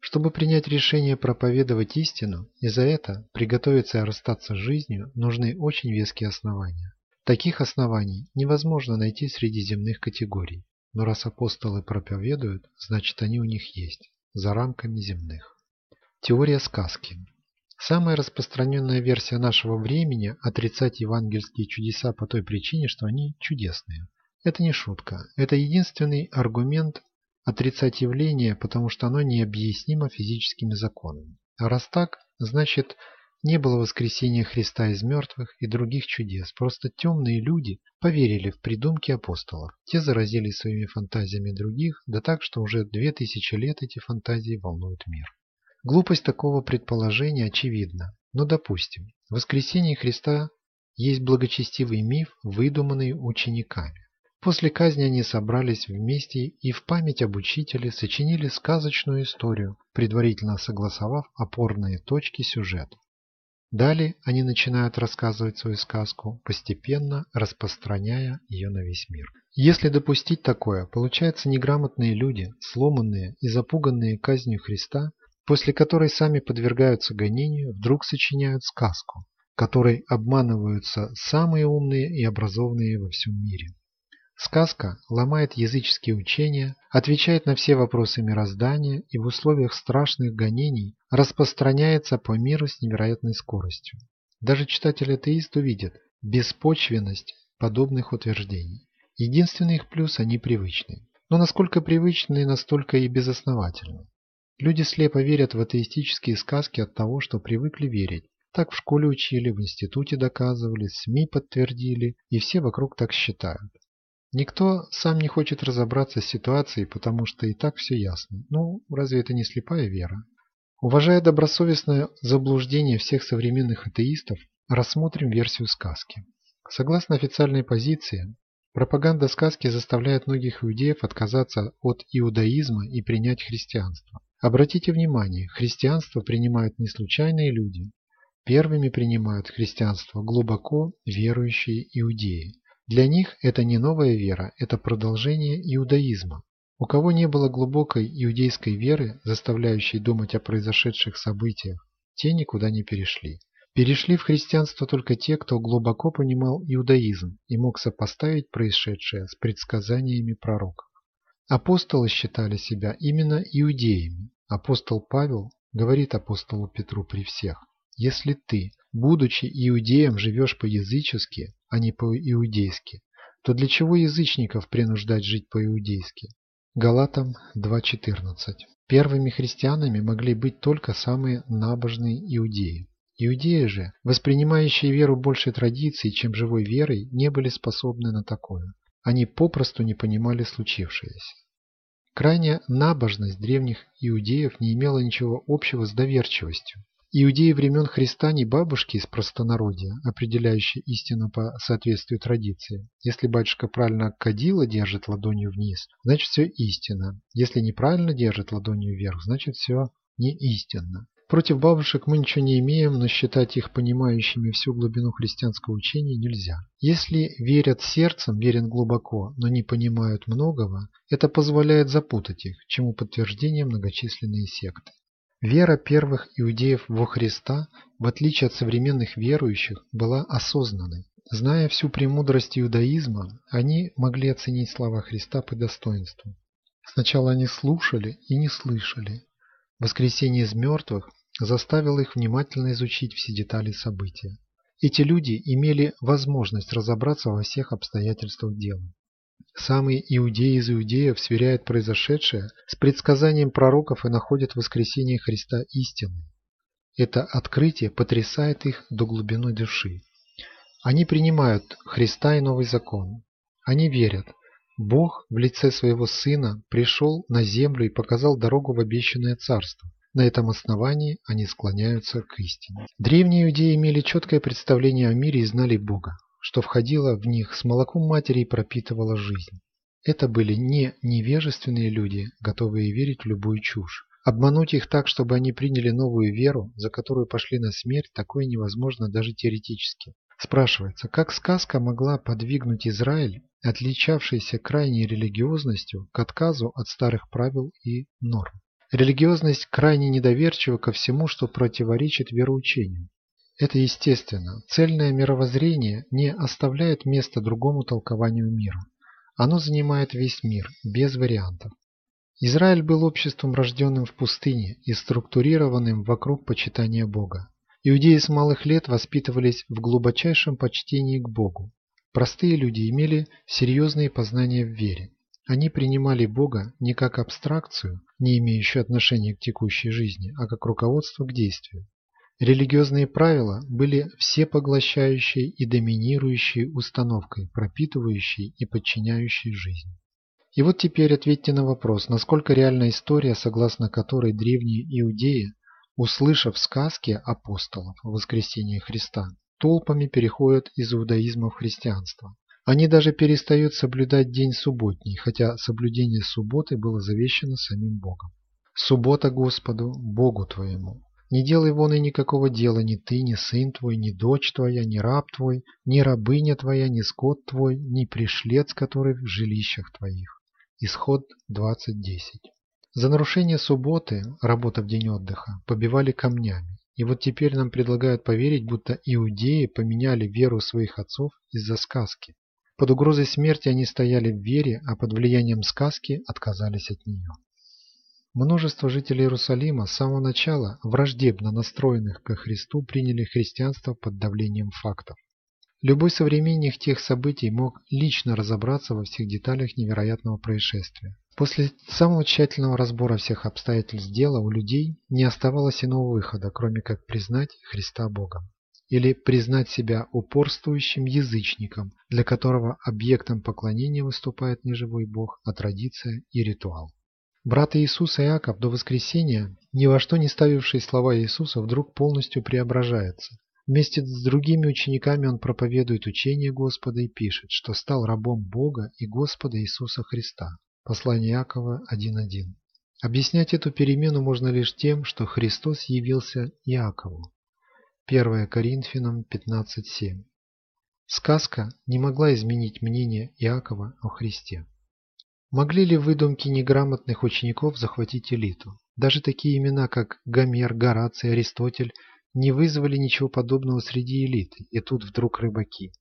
Чтобы принять решение проповедовать истину и за это приготовиться расстаться с жизнью, нужны очень веские основания. Таких оснований невозможно найти среди земных категорий, но раз апостолы проповедуют, значит они у них есть, за рамками земных. Теория сказки Самая распространенная версия нашего времени – отрицать евангельские чудеса по той причине, что они чудесные. Это не шутка. Это единственный аргумент отрицать явление, потому что оно необъяснимо физическими законами. А раз так, значит не было воскресения Христа из мертвых и других чудес. Просто темные люди поверили в придумки апостолов. Те заразили своими фантазиями других, да так, что уже две тысячи лет эти фантазии волнуют мир. Глупость такого предположения очевидна, но допустим, воскресение Христа есть благочестивый миф, выдуманный учениками. После казни они собрались вместе и в память об учителе сочинили сказочную историю, предварительно согласовав опорные точки сюжета. Далее они начинают рассказывать свою сказку, постепенно распространяя ее на весь мир. Если допустить такое, получается неграмотные люди, сломанные и запуганные казнью Христа, после которой сами подвергаются гонению, вдруг сочиняют сказку, которой обманываются самые умные и образованные во всем мире. Сказка ломает языческие учения, отвечает на все вопросы мироздания и в условиях страшных гонений распространяется по миру с невероятной скоростью. Даже читатель-атеист увидит беспочвенность подобных утверждений. Единственный их плюс – они привычны. Но насколько привычны, настолько и безосновательны. Люди слепо верят в атеистические сказки от того, что привыкли верить. Так в школе учили, в институте доказывали, СМИ подтвердили, и все вокруг так считают. Никто сам не хочет разобраться с ситуацией, потому что и так все ясно. Ну, разве это не слепая вера? Уважая добросовестное заблуждение всех современных атеистов, рассмотрим версию сказки. Согласно официальной позиции, пропаганда сказки заставляет многих иудеев отказаться от иудаизма и принять христианство. Обратите внимание, христианство принимают не случайные люди. Первыми принимают христианство глубоко верующие иудеи. Для них это не новая вера, это продолжение иудаизма. У кого не было глубокой иудейской веры, заставляющей думать о произошедших событиях, те никуда не перешли. Перешли в христианство только те, кто глубоко понимал иудаизм и мог сопоставить происшедшее с предсказаниями пророков. Апостолы считали себя именно иудеями. Апостол Павел говорит апостолу Петру при всех, если ты, будучи иудеем, живешь по-язычески, а не по-иудейски, то для чего язычников принуждать жить по-иудейски? Галатам 2.14 Первыми христианами могли быть только самые набожные иудеи. Иудеи же, воспринимающие веру больше традиций, чем живой верой, не были способны на такое. Они попросту не понимали случившееся. Крайняя набожность древних иудеев не имела ничего общего с доверчивостью. Иудеи времен Христа не бабушки из простонародья, определяющие истину по соответствию традиции. Если батюшка правильно кадила держит ладонью вниз, значит все истина. Если неправильно держит ладонью вверх, значит все не истинно. Против бабушек мы ничего не имеем, но считать их понимающими всю глубину христианского учения нельзя. Если верят сердцем, верен глубоко, но не понимают многого, это позволяет запутать их, чему подтверждение многочисленные секты. Вера первых иудеев во Христа, в отличие от современных верующих, была осознанной. Зная всю премудрость иудаизма, они могли оценить слова Христа по достоинству. Сначала они слушали и не слышали. Воскресение из мертвых заставило их внимательно изучить все детали события. Эти люди имели возможность разобраться во всех обстоятельствах дела. Самые иудеи из иудеев сверяют произошедшее с предсказанием пророков и находят воскресение Христа истинным. Это открытие потрясает их до глубины души. Они принимают Христа и новый закон. Они верят, Бог в лице своего Сына пришел на землю и показал дорогу в обещанное царство. На этом основании они склоняются к истине. Древние иудеи имели четкое представление о мире и знали Бога что входило в них с молоком матери и пропитывало жизнь. Это были не невежественные люди, готовые верить в любую чушь. Обмануть их так, чтобы они приняли новую веру, за которую пошли на смерть, такое невозможно даже теоретически. Спрашивается, как сказка могла подвигнуть Израиль, отличавшийся крайней религиозностью, к отказу от старых правил и норм? Религиозность крайне недоверчива ко всему, что противоречит вероучению. Это естественно. Цельное мировоззрение не оставляет места другому толкованию мира. Оно занимает весь мир, без вариантов. Израиль был обществом, рожденным в пустыне и структурированным вокруг почитания Бога. Иудеи с малых лет воспитывались в глубочайшем почтении к Богу. Простые люди имели серьезные познания в вере. Они принимали Бога не как абстракцию, не имеющую отношения к текущей жизни, а как руководство к действию. Религиозные правила были всепоглощающей и доминирующей установкой, пропитывающей и подчиняющей жизнь. И вот теперь ответьте на вопрос, насколько реальна история, согласно которой древние иудеи, услышав сказки апостолов о воскресении Христа, толпами переходят из иудаизма в христианство. Они даже перестают соблюдать день субботний, хотя соблюдение субботы было завещено самим Богом. Суббота Господу, Богу твоему. Не делай вон и никакого дела ни ты, ни сын твой, ни дочь твоя, ни раб твой, ни рабыня твоя, ни скот твой, ни пришлец, который в жилищах твоих. Исход 20.10 За нарушение субботы, работа в день отдыха, побивали камнями. И вот теперь нам предлагают поверить, будто иудеи поменяли веру своих отцов из-за сказки. Под угрозой смерти они стояли в вере, а под влиянием сказки отказались от нее. Множество жителей Иерусалима с самого начала, враждебно настроенных ко Христу, приняли христианство под давлением фактов. Любой современник тех событий мог лично разобраться во всех деталях невероятного происшествия. После самого тщательного разбора всех обстоятельств дела у людей не оставалось иного выхода, кроме как признать Христа Богом. Или признать себя упорствующим язычником, для которого объектом поклонения выступает не живой Бог, а традиция и ритуал. Брат Иисуса Иаков до воскресения, ни во что не ставивший слова Иисуса, вдруг полностью преображается. Вместе с другими учениками он проповедует учение Господа и пишет, что стал рабом Бога и Господа Иисуса Христа. Послание Иакова 1.1. Объяснять эту перемену можно лишь тем, что Христос явился Иакову. 1 Коринфянам 15.7. Сказка не могла изменить мнение Иакова о Христе. Могли ли выдумки неграмотных учеников захватить элиту? Даже такие имена, как Гомер, Гораций, Аристотель, не вызвали ничего подобного среди элиты, и тут вдруг рыбаки.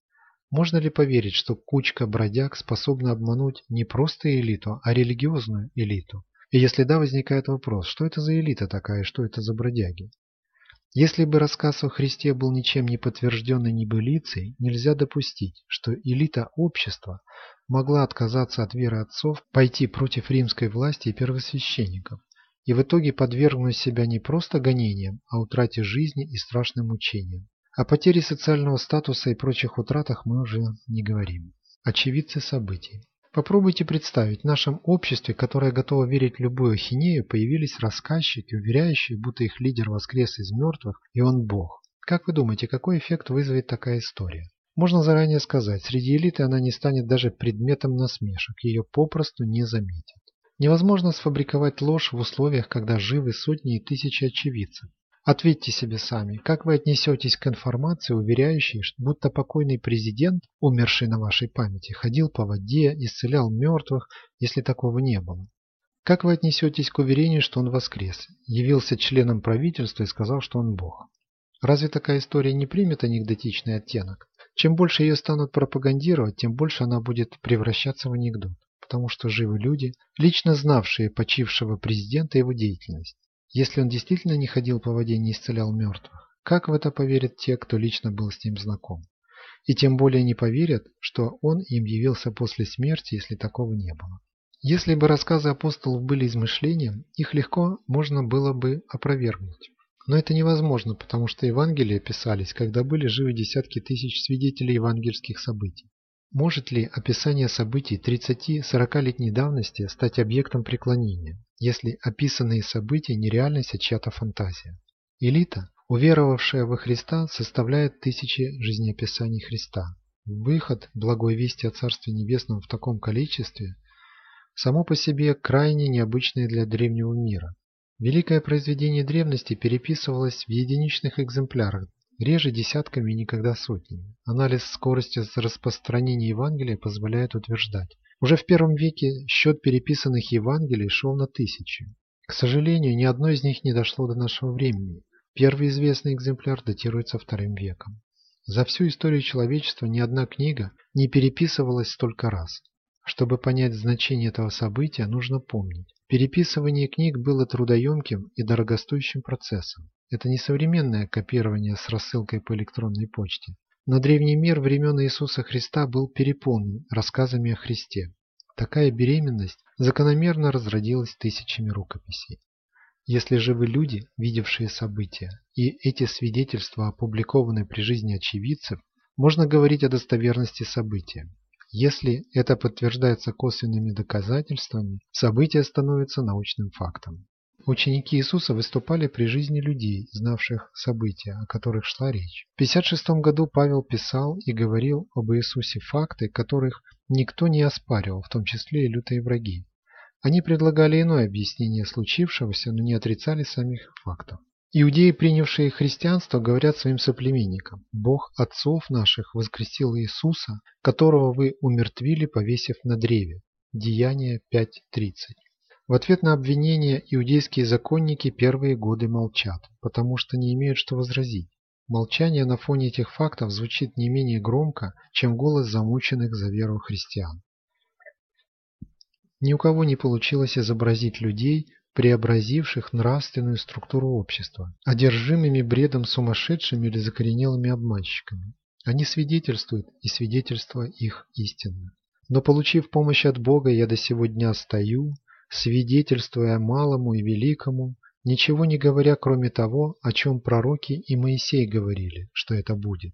Можно ли поверить, что кучка бродяг способна обмануть не просто элиту, а религиозную элиту? И если да, возникает вопрос, что это за элита такая, что это за бродяги? Если бы рассказ о Христе был ничем не подтвержденной небылицей, нельзя допустить, что элита общества могла отказаться от веры отцов, пойти против римской власти и первосвященников, и в итоге подвергнуть себя не просто гонениям, а утрате жизни и страшным мучениям. О потере социального статуса и прочих утратах мы уже не говорим. Очевидцы событий. Попробуйте представить, в нашем обществе, которое готово верить в любую ахинею, появились рассказчики, уверяющие, будто их лидер воскрес из мертвых, и он Бог. Как вы думаете, какой эффект вызовет такая история? Можно заранее сказать, среди элиты она не станет даже предметом насмешек, ее попросту не заметят. Невозможно сфабриковать ложь в условиях, когда живы сотни и тысячи очевидцев. Ответьте себе сами, как вы отнесетесь к информации, уверяющей, будто покойный президент, умерший на вашей памяти, ходил по воде, исцелял мертвых, если такого не было? Как вы отнесетесь к уверению, что он воскрес, явился членом правительства и сказал, что он Бог? Разве такая история не примет анекдотичный оттенок? Чем больше ее станут пропагандировать, тем больше она будет превращаться в анекдот, потому что живы люди, лично знавшие почившего президента и его деятельность. Если он действительно не ходил по воде и не исцелял мертвых, как в это поверят те, кто лично был с ним знаком? И тем более не поверят, что он им явился после смерти, если такого не было. Если бы рассказы апостолов были измышлением, их легко можно было бы опровергнуть. Но это невозможно, потому что Евангелия писались, когда были живы десятки тысяч свидетелей евангельских событий. Может ли описание событий 30-40-летней давности стать объектом преклонения, если описанные события не реальность, а чья-то фантазия? Элита, уверовавшая во Христа, составляет тысячи жизнеописаний Христа. Выход благой вести о Царстве Небесном в таком количестве само по себе крайне необычное для древнего мира. Великое произведение древности переписывалось в единичных экземплярах реже десятками и никогда сотнями. Анализ скорости распространения Евангелия позволяет утверждать. Уже в первом веке счет переписанных Евангелий шел на тысячи. К сожалению, ни одно из них не дошло до нашего времени. Первый известный экземпляр датируется вторым веком. За всю историю человечества ни одна книга не переписывалась столько раз. Чтобы понять значение этого события, нужно помнить. Переписывание книг было трудоемким и дорогостоящим процессом. Это не современное копирование с рассылкой по электронной почте. Но древний мир времен Иисуса Христа был переполнен рассказами о Христе. Такая беременность закономерно разродилась тысячами рукописей. Если живы люди, видевшие события, и эти свидетельства опубликованы при жизни очевидцев, можно говорить о достоверности события. Если это подтверждается косвенными доказательствами, событие становится научным фактом. Ученики Иисуса выступали при жизни людей, знавших события, о которых шла речь. В 56 году Павел писал и говорил об Иисусе факты, которых никто не оспаривал, в том числе и лютые враги. Они предлагали иное объяснение случившегося, но не отрицали самих фактов. Иудеи, принявшие христианство, говорят своим соплеменникам, «Бог отцов наших воскресил Иисуса, которого вы умертвили, повесив на древе». Деяние 5.30. В ответ на обвинение иудейские законники первые годы молчат, потому что не имеют что возразить. Молчание на фоне этих фактов звучит не менее громко, чем голос замученных за веру христиан. Ни у кого не получилось изобразить людей, преобразивших нравственную структуру общества, одержимыми бредом сумасшедшими или закоренелыми обманщиками. Они свидетельствуют, и свидетельство их истинно. Но получив помощь от Бога, я до сего дня стою, свидетельствуя малому и великому, ничего не говоря, кроме того, о чем пророки и Моисей говорили, что это будет.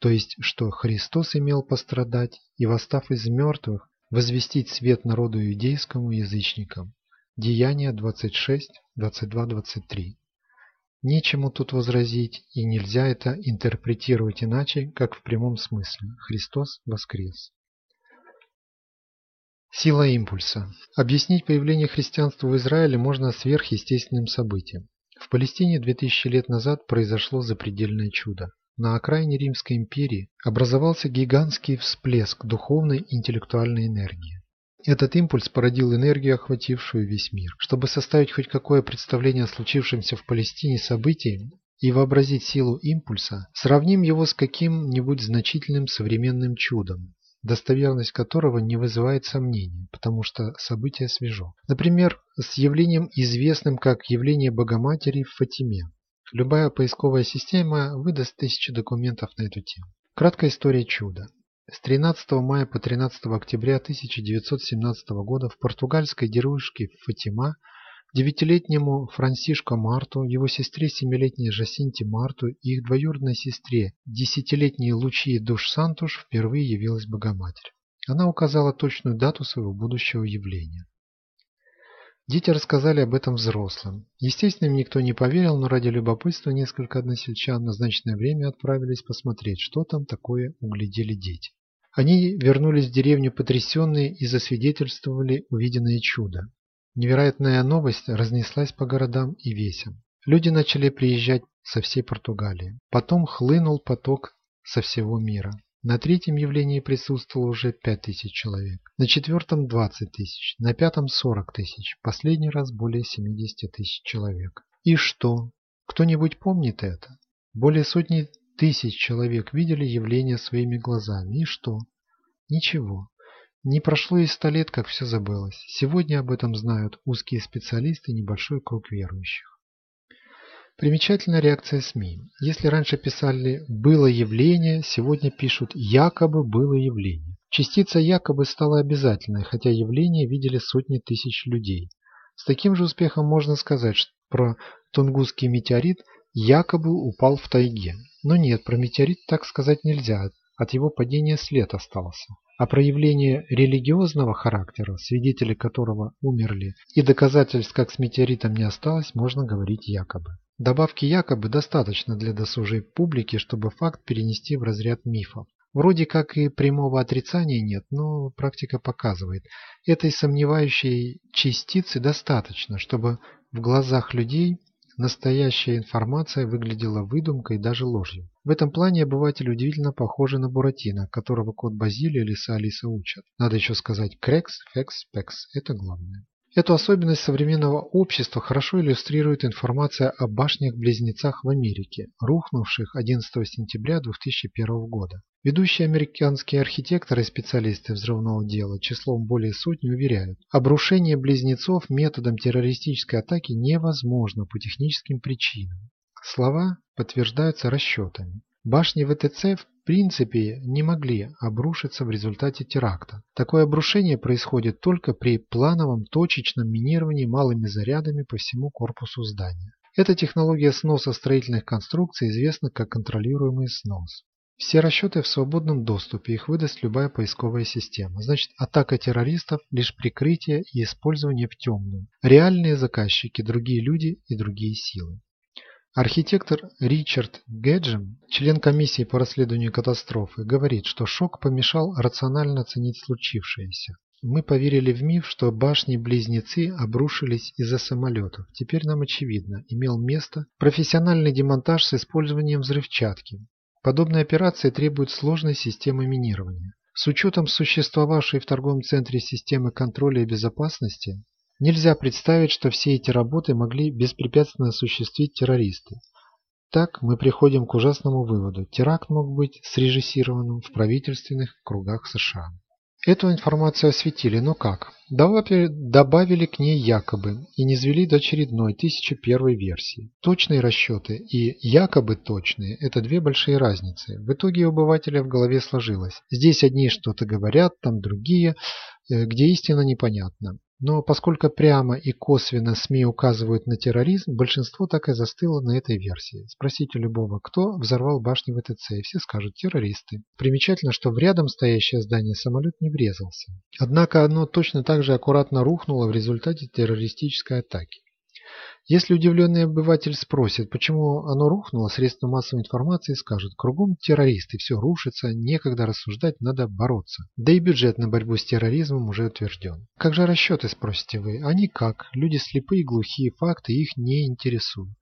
То есть, что Христос имел пострадать и, восстав из мертвых, возвестить свет народу иудейскому язычникам. Деяния 26, 22, 23. Нечему тут возразить, и нельзя это интерпретировать иначе, как в прямом смысле. Христос воскрес. Сила импульса. Объяснить появление христианства в Израиле можно сверхъестественным событием. В Палестине 2000 лет назад произошло запредельное чудо. На окраине Римской империи образовался гигантский всплеск духовной и интеллектуальной энергии. Этот импульс породил энергию, охватившую весь мир. Чтобы составить хоть какое представление о случившемся в Палестине событии и вообразить силу импульса, сравним его с каким-нибудь значительным современным чудом, достоверность которого не вызывает сомнений, потому что событие свежо. Например, с явлением, известным как явление Богоматери в Фатиме. Любая поисковая система выдаст тысячи документов на эту тему. Краткая история чуда. С 13 мая по 13 октября 1917 года в португальской деревушке Фатима девятилетнему Франсишко Марту, его сестре семилетней Жасинте Марту и их двоюродной сестре десятилетней Лучии Душ Сантуш впервые явилась Богоматерь. Она указала точную дату своего будущего явления. Дети рассказали об этом взрослым. Естественно, им никто не поверил, но ради любопытства несколько односельчан в назначенное время отправились посмотреть, что там такое углядели дети. Они вернулись в деревню потрясенные и засвидетельствовали увиденное чудо. Невероятная новость разнеслась по городам и весям. Люди начали приезжать со всей Португалии. Потом хлынул поток со всего мира. На третьем явлении присутствовало уже 5000 человек, на четвертом 20 тысяч, на пятом 40 тысяч, последний раз более 70 тысяч человек. И что? Кто-нибудь помнит это? Более сотни тысяч человек видели явление своими глазами. И что? Ничего. Не прошло и ста лет, как все забылось. Сегодня об этом знают узкие специалисты и небольшой круг верующих. Примечательная реакция СМИ. Если раньше писали «было явление», сегодня пишут «якобы было явление». Частица якобы стала обязательной, хотя явление видели сотни тысяч людей. С таким же успехом можно сказать что про Тунгусский метеорит якобы упал в тайге. Но нет, про метеорит так сказать нельзя, от его падения след остался. А проявление религиозного характера, свидетели которого умерли, и доказательств, как с метеоритом не осталось, можно говорить якобы. Добавки якобы достаточно для досужей публики, чтобы факт перенести в разряд мифов. Вроде как и прямого отрицания нет, но практика показывает, этой сомневающей частицы достаточно, чтобы в глазах людей настоящая информация выглядела выдумкой и даже ложью. В этом плане обыватели удивительно похожи на Буратино, которого кот Базилия или Алиса учат. Надо еще сказать крекс, фекс, пекс. Это главное. Эту особенность современного общества хорошо иллюстрирует информация о башнях-близнецах в Америке, рухнувших 11 сентября 2001 года. Ведущие американские архитекторы и специалисты взрывного дела числом более сотни уверяют, обрушение близнецов методом террористической атаки невозможно по техническим причинам. Слова подтверждаются расчетами. Башни ВТЦ принципе не могли обрушиться в результате теракта. Такое обрушение происходит только при плановом точечном минировании малыми зарядами по всему корпусу здания. Эта технология сноса строительных конструкций известна как контролируемый снос. Все расчеты в свободном доступе, их выдаст любая поисковая система. Значит, атака террористов – лишь прикрытие и использование в темную. Реальные заказчики – другие люди и другие силы. Архитектор Ричард Геджем, член комиссии по расследованию катастрофы, говорит, что шок помешал рационально оценить случившееся. Мы поверили в миф, что башни-близнецы обрушились из-за самолетов. Теперь нам очевидно, имел место профессиональный демонтаж с использованием взрывчатки. Подобные операции требуют сложной системы минирования. С учетом существовавшей в торговом центре системы контроля и безопасности, нельзя представить, что все эти работы могли беспрепятственно осуществить террористы. Так мы приходим к ужасному выводу. Теракт мог быть срежиссированным в правительственных кругах США. Эту информацию осветили, но как? Добавили к ней якобы и не низвели до очередной 1001 версии. Точные расчеты и якобы точные – это две большие разницы. В итоге у обывателя в голове сложилось. Здесь одни что-то говорят, там другие, э, где истина непонятна. Но поскольку прямо и косвенно СМИ указывают на терроризм, большинство так и застыло на этой версии. Спросите любого, кто взорвал башни ВТЦ, и все скажут террористы. Примечательно, что в рядом стоящее здание самолет не врезался. Однако оно точно так же аккуратно рухнуло в результате террористической атаки. Если удивленный обыватель спросит, почему оно рухнуло, средства массовой информации скажут, кругом террористы, все рушится, некогда рассуждать, надо бороться. Да и бюджет на борьбу с терроризмом уже утвержден. Как же расчеты, спросите вы? Они как? Люди слепые, глухие, факты их не интересуют.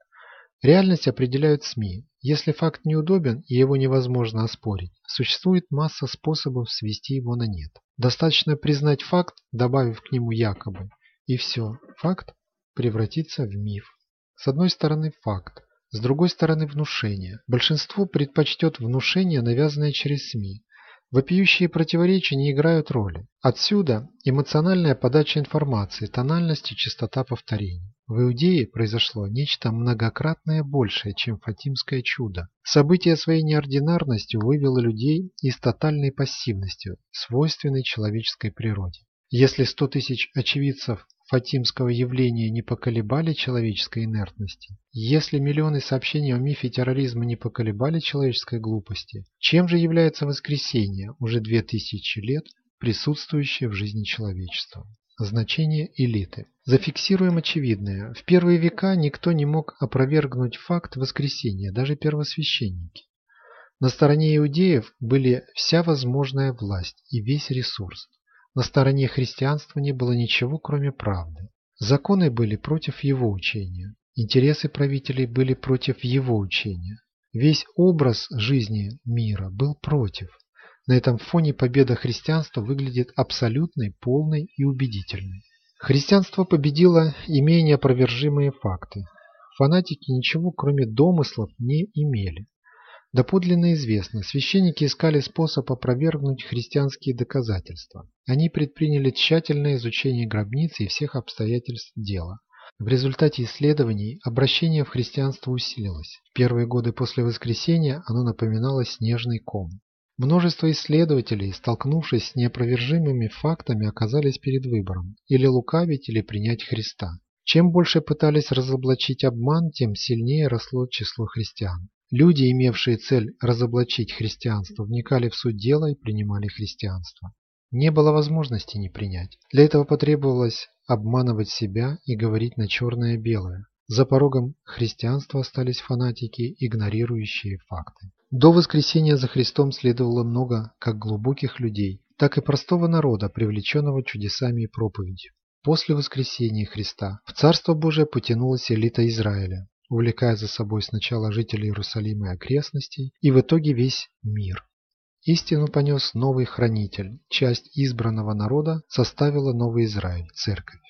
Реальность определяют СМИ. Если факт неудобен и его невозможно оспорить, существует масса способов свести его на нет. Достаточно признать факт, добавив к нему якобы, и все, факт превратиться в миф. С одной стороны факт, с другой стороны внушение. Большинство предпочтет внушение, навязанное через СМИ. Вопиющие противоречия не играют роли. Отсюда эмоциональная подача информации, тональность и частота повторений. В Иудее произошло нечто многократное большее, чем Фатимское чудо. Событие своей неординарностью вывело людей из тотальной пассивности, свойственной человеческой природе. Если 100 тысяч очевидцев фатимского явления не поколебали человеческой инертности, если миллионы сообщений о мифе терроризма не поколебали человеческой глупости, чем же является воскресение, уже две тысячи лет присутствующее в жизни человечества? Значение элиты. Зафиксируем очевидное. В первые века никто не мог опровергнуть факт воскресения, даже первосвященники. На стороне иудеев были вся возможная власть и весь ресурс. На стороне христианства не было ничего, кроме правды. Законы были против его учения. Интересы правителей были против его учения. Весь образ жизни мира был против. На этом фоне победа христианства выглядит абсолютной, полной и убедительной. Христианство победило, имея неопровержимые факты. Фанатики ничего, кроме домыслов, не имели. Доподлинно известно, священники искали способ опровергнуть христианские доказательства. Они предприняли тщательное изучение гробницы и всех обстоятельств дела. В результате исследований обращение в христианство усилилось. В первые годы после воскресения оно напоминало снежный ком. Множество исследователей, столкнувшись с неопровержимыми фактами, оказались перед выбором – или лукавить, или принять Христа. Чем больше пытались разоблачить обман, тем сильнее росло число христиан. Люди, имевшие цель разоблачить христианство, вникали в суть дела и принимали христианство. Не было возможности не принять. Для этого потребовалось обманывать себя и говорить на черное-белое. За порогом христианства остались фанатики, игнорирующие факты. До воскресения за Христом следовало много как глубоких людей, так и простого народа, привлеченного чудесами и проповедью. После воскресения Христа в Царство Божие потянулась элита Израиля увлекая за собой сначала жителей Иерусалима и окрестностей, и в итоге весь мир. Истину понес новый хранитель, часть избранного народа составила новый Израиль, церковь.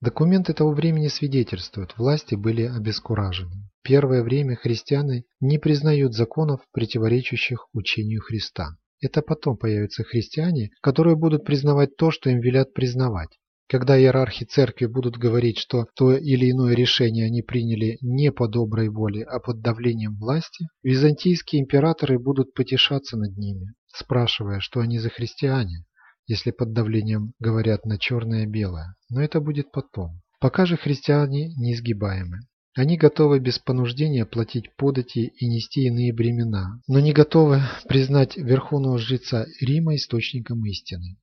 Документы того времени свидетельствуют, власти были обескуражены. Первое время христиане не признают законов, противоречащих учению Христа. Это потом появятся христиане, которые будут признавать то, что им велят признавать. Когда иерархи церкви будут говорить, что то или иное решение они приняли не по доброй воле, а под давлением власти, византийские императоры будут потешаться над ними, спрашивая, что они за христиане, если под давлением говорят на черное-белое. Но это будет потом. Пока же христиане неизгибаемы. Они готовы без понуждения платить подати и нести иные бремена, но не готовы признать верховного жреца Рима источником истины.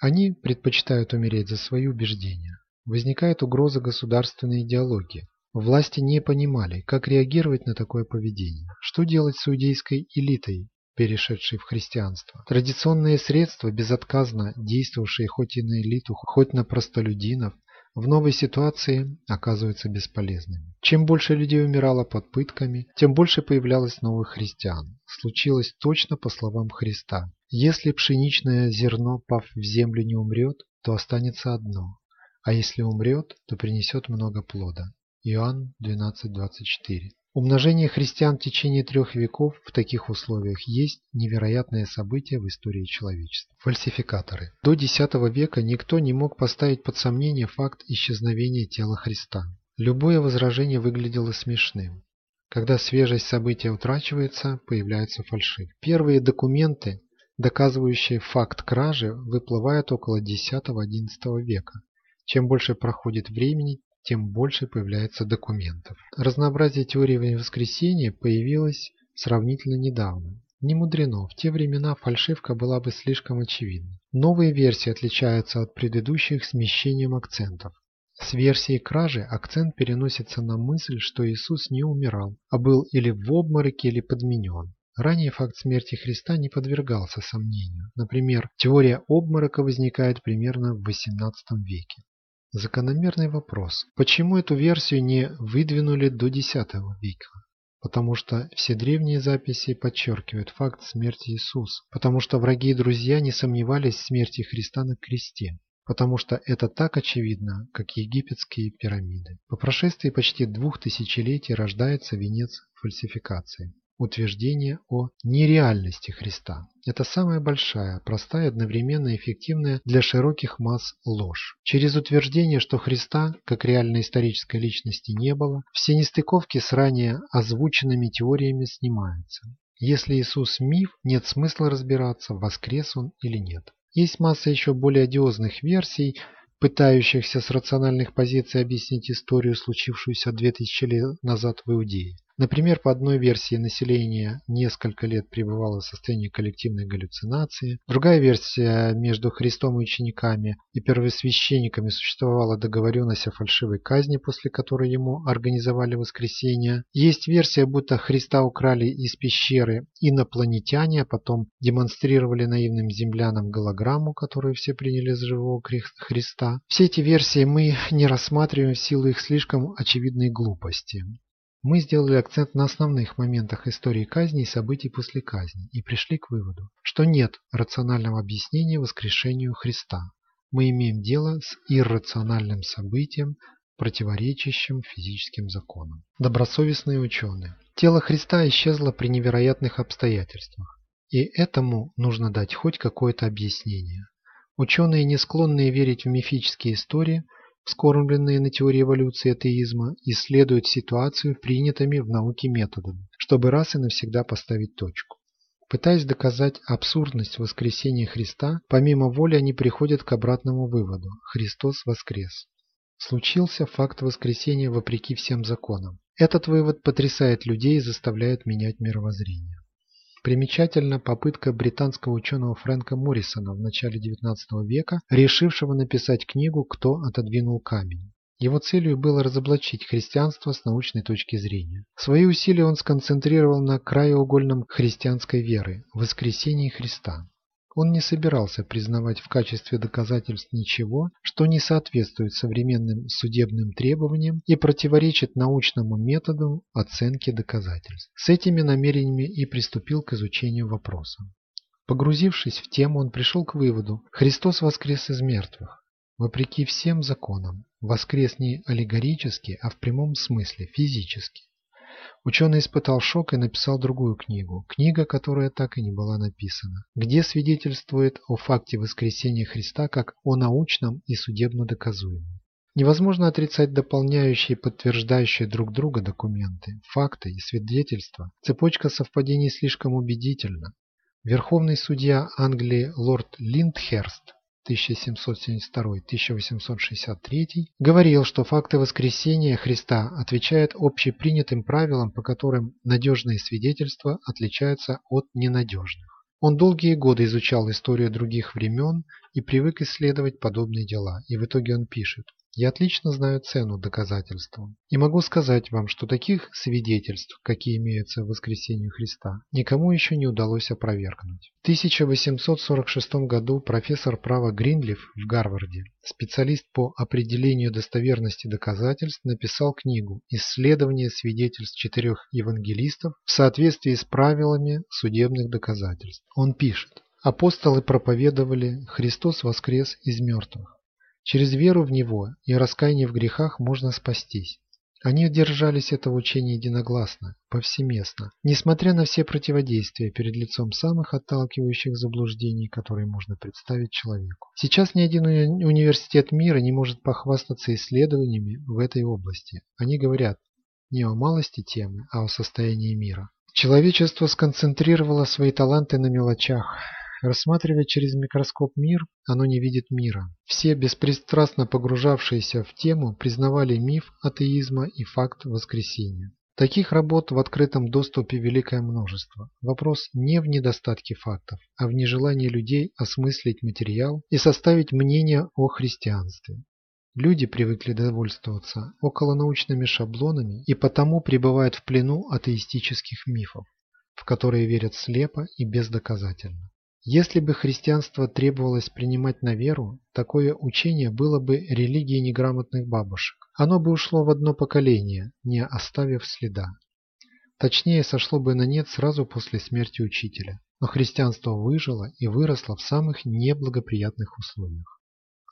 Они предпочитают умереть за свои убеждения. Возникает угроза государственной идеологии. Власти не понимали, как реагировать на такое поведение. Что делать с иудейской элитой, перешедшие в христианство. Традиционные средства, безотказно действовавшие хоть и на элиту, хоть на простолюдинов, в новой ситуации оказываются бесполезными. Чем больше людей умирало под пытками, тем больше появлялось новых христиан. Случилось точно по словам Христа. Если пшеничное зерно, пав в землю, не умрет, то останется одно, а если умрет, то принесет много плода. Иоанн 12.24 Умножение христиан в течение трех веков в таких условиях есть невероятное событие в истории человечества. Фальсификаторы. До X века никто не мог поставить под сомнение факт исчезновения тела Христа. Любое возражение выглядело смешным. Когда свежесть события утрачивается, появляются фальшивки. Первые документы, доказывающие факт кражи, выплывают около X-XI века. Чем больше проходит времени, тем больше появляется документов. Разнообразие теорий воскресения появилось сравнительно недавно. Не мудрено, в те времена фальшивка была бы слишком очевидна. Новые версии отличаются от предыдущих смещением акцентов. С версией кражи акцент переносится на мысль, что Иисус не умирал, а был или в обмороке, или подменен. Ранее факт смерти Христа не подвергался сомнению. Например, теория обморока возникает примерно в XVIII веке. Закономерный вопрос. Почему эту версию не выдвинули до X века? Потому что все древние записи подчеркивают факт смерти Иисуса. Потому что враги и друзья не сомневались в смерти Христа на кресте. Потому что это так очевидно, как египетские пирамиды. По прошествии почти двух тысячелетий рождается венец фальсификации утверждение о нереальности Христа. Это самая большая, простая одновременно эффективная для широких масс ложь. Через утверждение, что Христа, как реальной исторической личности, не было, все нестыковки с ранее озвученными теориями снимаются. Если Иисус миф, нет смысла разбираться, воскрес он или нет. Есть масса еще более одиозных версий, пытающихся с рациональных позиций объяснить историю, случившуюся 2000 лет назад в Иудее. Например, по одной версии население несколько лет пребывало в состоянии коллективной галлюцинации. Другая версия между Христом и учениками и первосвященниками существовала договоренность о фальшивой казни, после которой ему организовали воскресение. Есть версия, будто Христа украли из пещеры инопланетяне, а потом демонстрировали наивным землянам голограмму, которую все приняли за живого Христа. Все эти версии мы не рассматриваем в силу их слишком очевидной глупости. Мы сделали акцент на основных моментах истории казни и событий после казни и пришли к выводу, что нет рационального объяснения воскрешению Христа. Мы имеем дело с иррациональным событием, противоречащим физическим законам. Добросовестные ученые. Тело Христа исчезло при невероятных обстоятельствах, и этому нужно дать хоть какое-то объяснение. Ученые, не склонные верить в мифические истории, вскормленные на теории эволюции атеизма, исследуют ситуацию принятыми в науке методами, чтобы раз и навсегда поставить точку. Пытаясь доказать абсурдность воскресения Христа, помимо воли они приходят к обратному выводу – Христос воскрес. Случился факт воскресения вопреки всем законам. Этот вывод потрясает людей и заставляет менять мировоззрение. Примечательна попытка британского ученого Фрэнка Моррисона в начале XIX века, решившего написать книгу «Кто отодвинул камень». Его целью было разоблачить христианство с научной точки зрения. Свои усилия он сконцентрировал на краеугольном христианской веры – воскресении Христа. Он не собирался признавать в качестве доказательств ничего, что не соответствует современным судебным требованиям и противоречит научному методу оценки доказательств. С этими намерениями и приступил к изучению вопроса. Погрузившись в тему, он пришел к выводу – Христос воскрес из мертвых. Вопреки всем законам, воскрес не аллегорически, а в прямом смысле, физически. Ученый испытал шок и написал другую книгу, книга, которая так и не была написана, где свидетельствует о факте воскресения Христа как о научном и судебно доказуемом. Невозможно отрицать дополняющие и подтверждающие друг друга документы, факты и свидетельства. Цепочка совпадений слишком убедительна. Верховный судья Англии лорд Линдхерст 1772-1863, говорил, что факты воскресения Христа отвечают общепринятым правилам, по которым надежные свидетельства отличаются от ненадежных. Он долгие годы изучал историю других времен и привык исследовать подобные дела, и в итоге он пишет Я отлично знаю цену доказательствам и могу сказать вам, что таких свидетельств, какие имеются в воскресении Христа, никому еще не удалось опровергнуть. В 1846 году профессор права Гринлиф в Гарварде, специалист по определению достоверности доказательств, написал книгу «Исследование свидетельств четырех евангелистов в соответствии с правилами судебных доказательств». Он пишет, Апостолы проповедовали «Христос воскрес из мертвых». Через веру в Него и раскаяние в грехах можно спастись. Они держались этого учения единогласно, повсеместно, несмотря на все противодействия перед лицом самых отталкивающих заблуждений, которые можно представить человеку. Сейчас ни один университет мира не может похвастаться исследованиями в этой области. Они говорят не о малости темы, а о состоянии мира. Человечество сконцентрировало свои таланты на мелочах, Рассматривая через микроскоп мир, оно не видит мира. Все, беспристрастно погружавшиеся в тему, признавали миф атеизма и факт воскресения. Таких работ в открытом доступе великое множество. Вопрос не в недостатке фактов, а в нежелании людей осмыслить материал и составить мнение о христианстве. Люди привыкли довольствоваться околонаучными шаблонами и потому пребывают в плену атеистических мифов, в которые верят слепо и бездоказательно. Если бы христианство требовалось принимать на веру, такое учение было бы религией неграмотных бабушек. Оно бы ушло в одно поколение, не оставив следа. Точнее, сошло бы на нет сразу после смерти учителя. Но христианство выжило и выросло в самых неблагоприятных условиях.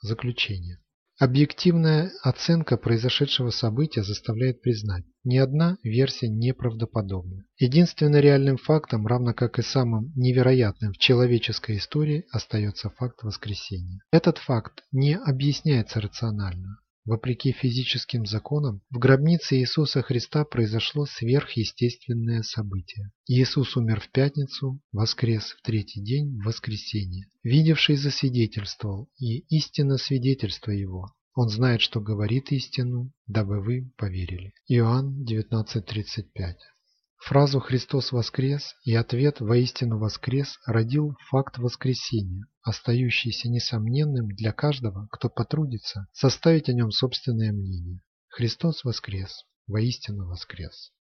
Заключение. Объективная оценка произошедшего события заставляет признать, ни одна версия неправдоподобна. Единственным реальным фактом, равно как и самым невероятным в человеческой истории, остается факт воскресения. Этот факт не объясняется рационально. Вопреки физическим законам, в гробнице Иисуса Христа произошло сверхъестественное событие. Иисус умер в пятницу, воскрес в третий день, в воскресенье. Видевший засвидетельствовал, и истинно свидетельство его. Он знает, что говорит истину, дабы вы поверили. Иоанн 19.35 Фразу «Христос воскрес» и ответ «Воистину воскрес» родил факт воскресения, остающийся несомненным для каждого, кто потрудится составить о нем собственное мнение. Христос воскрес, воистину воскрес.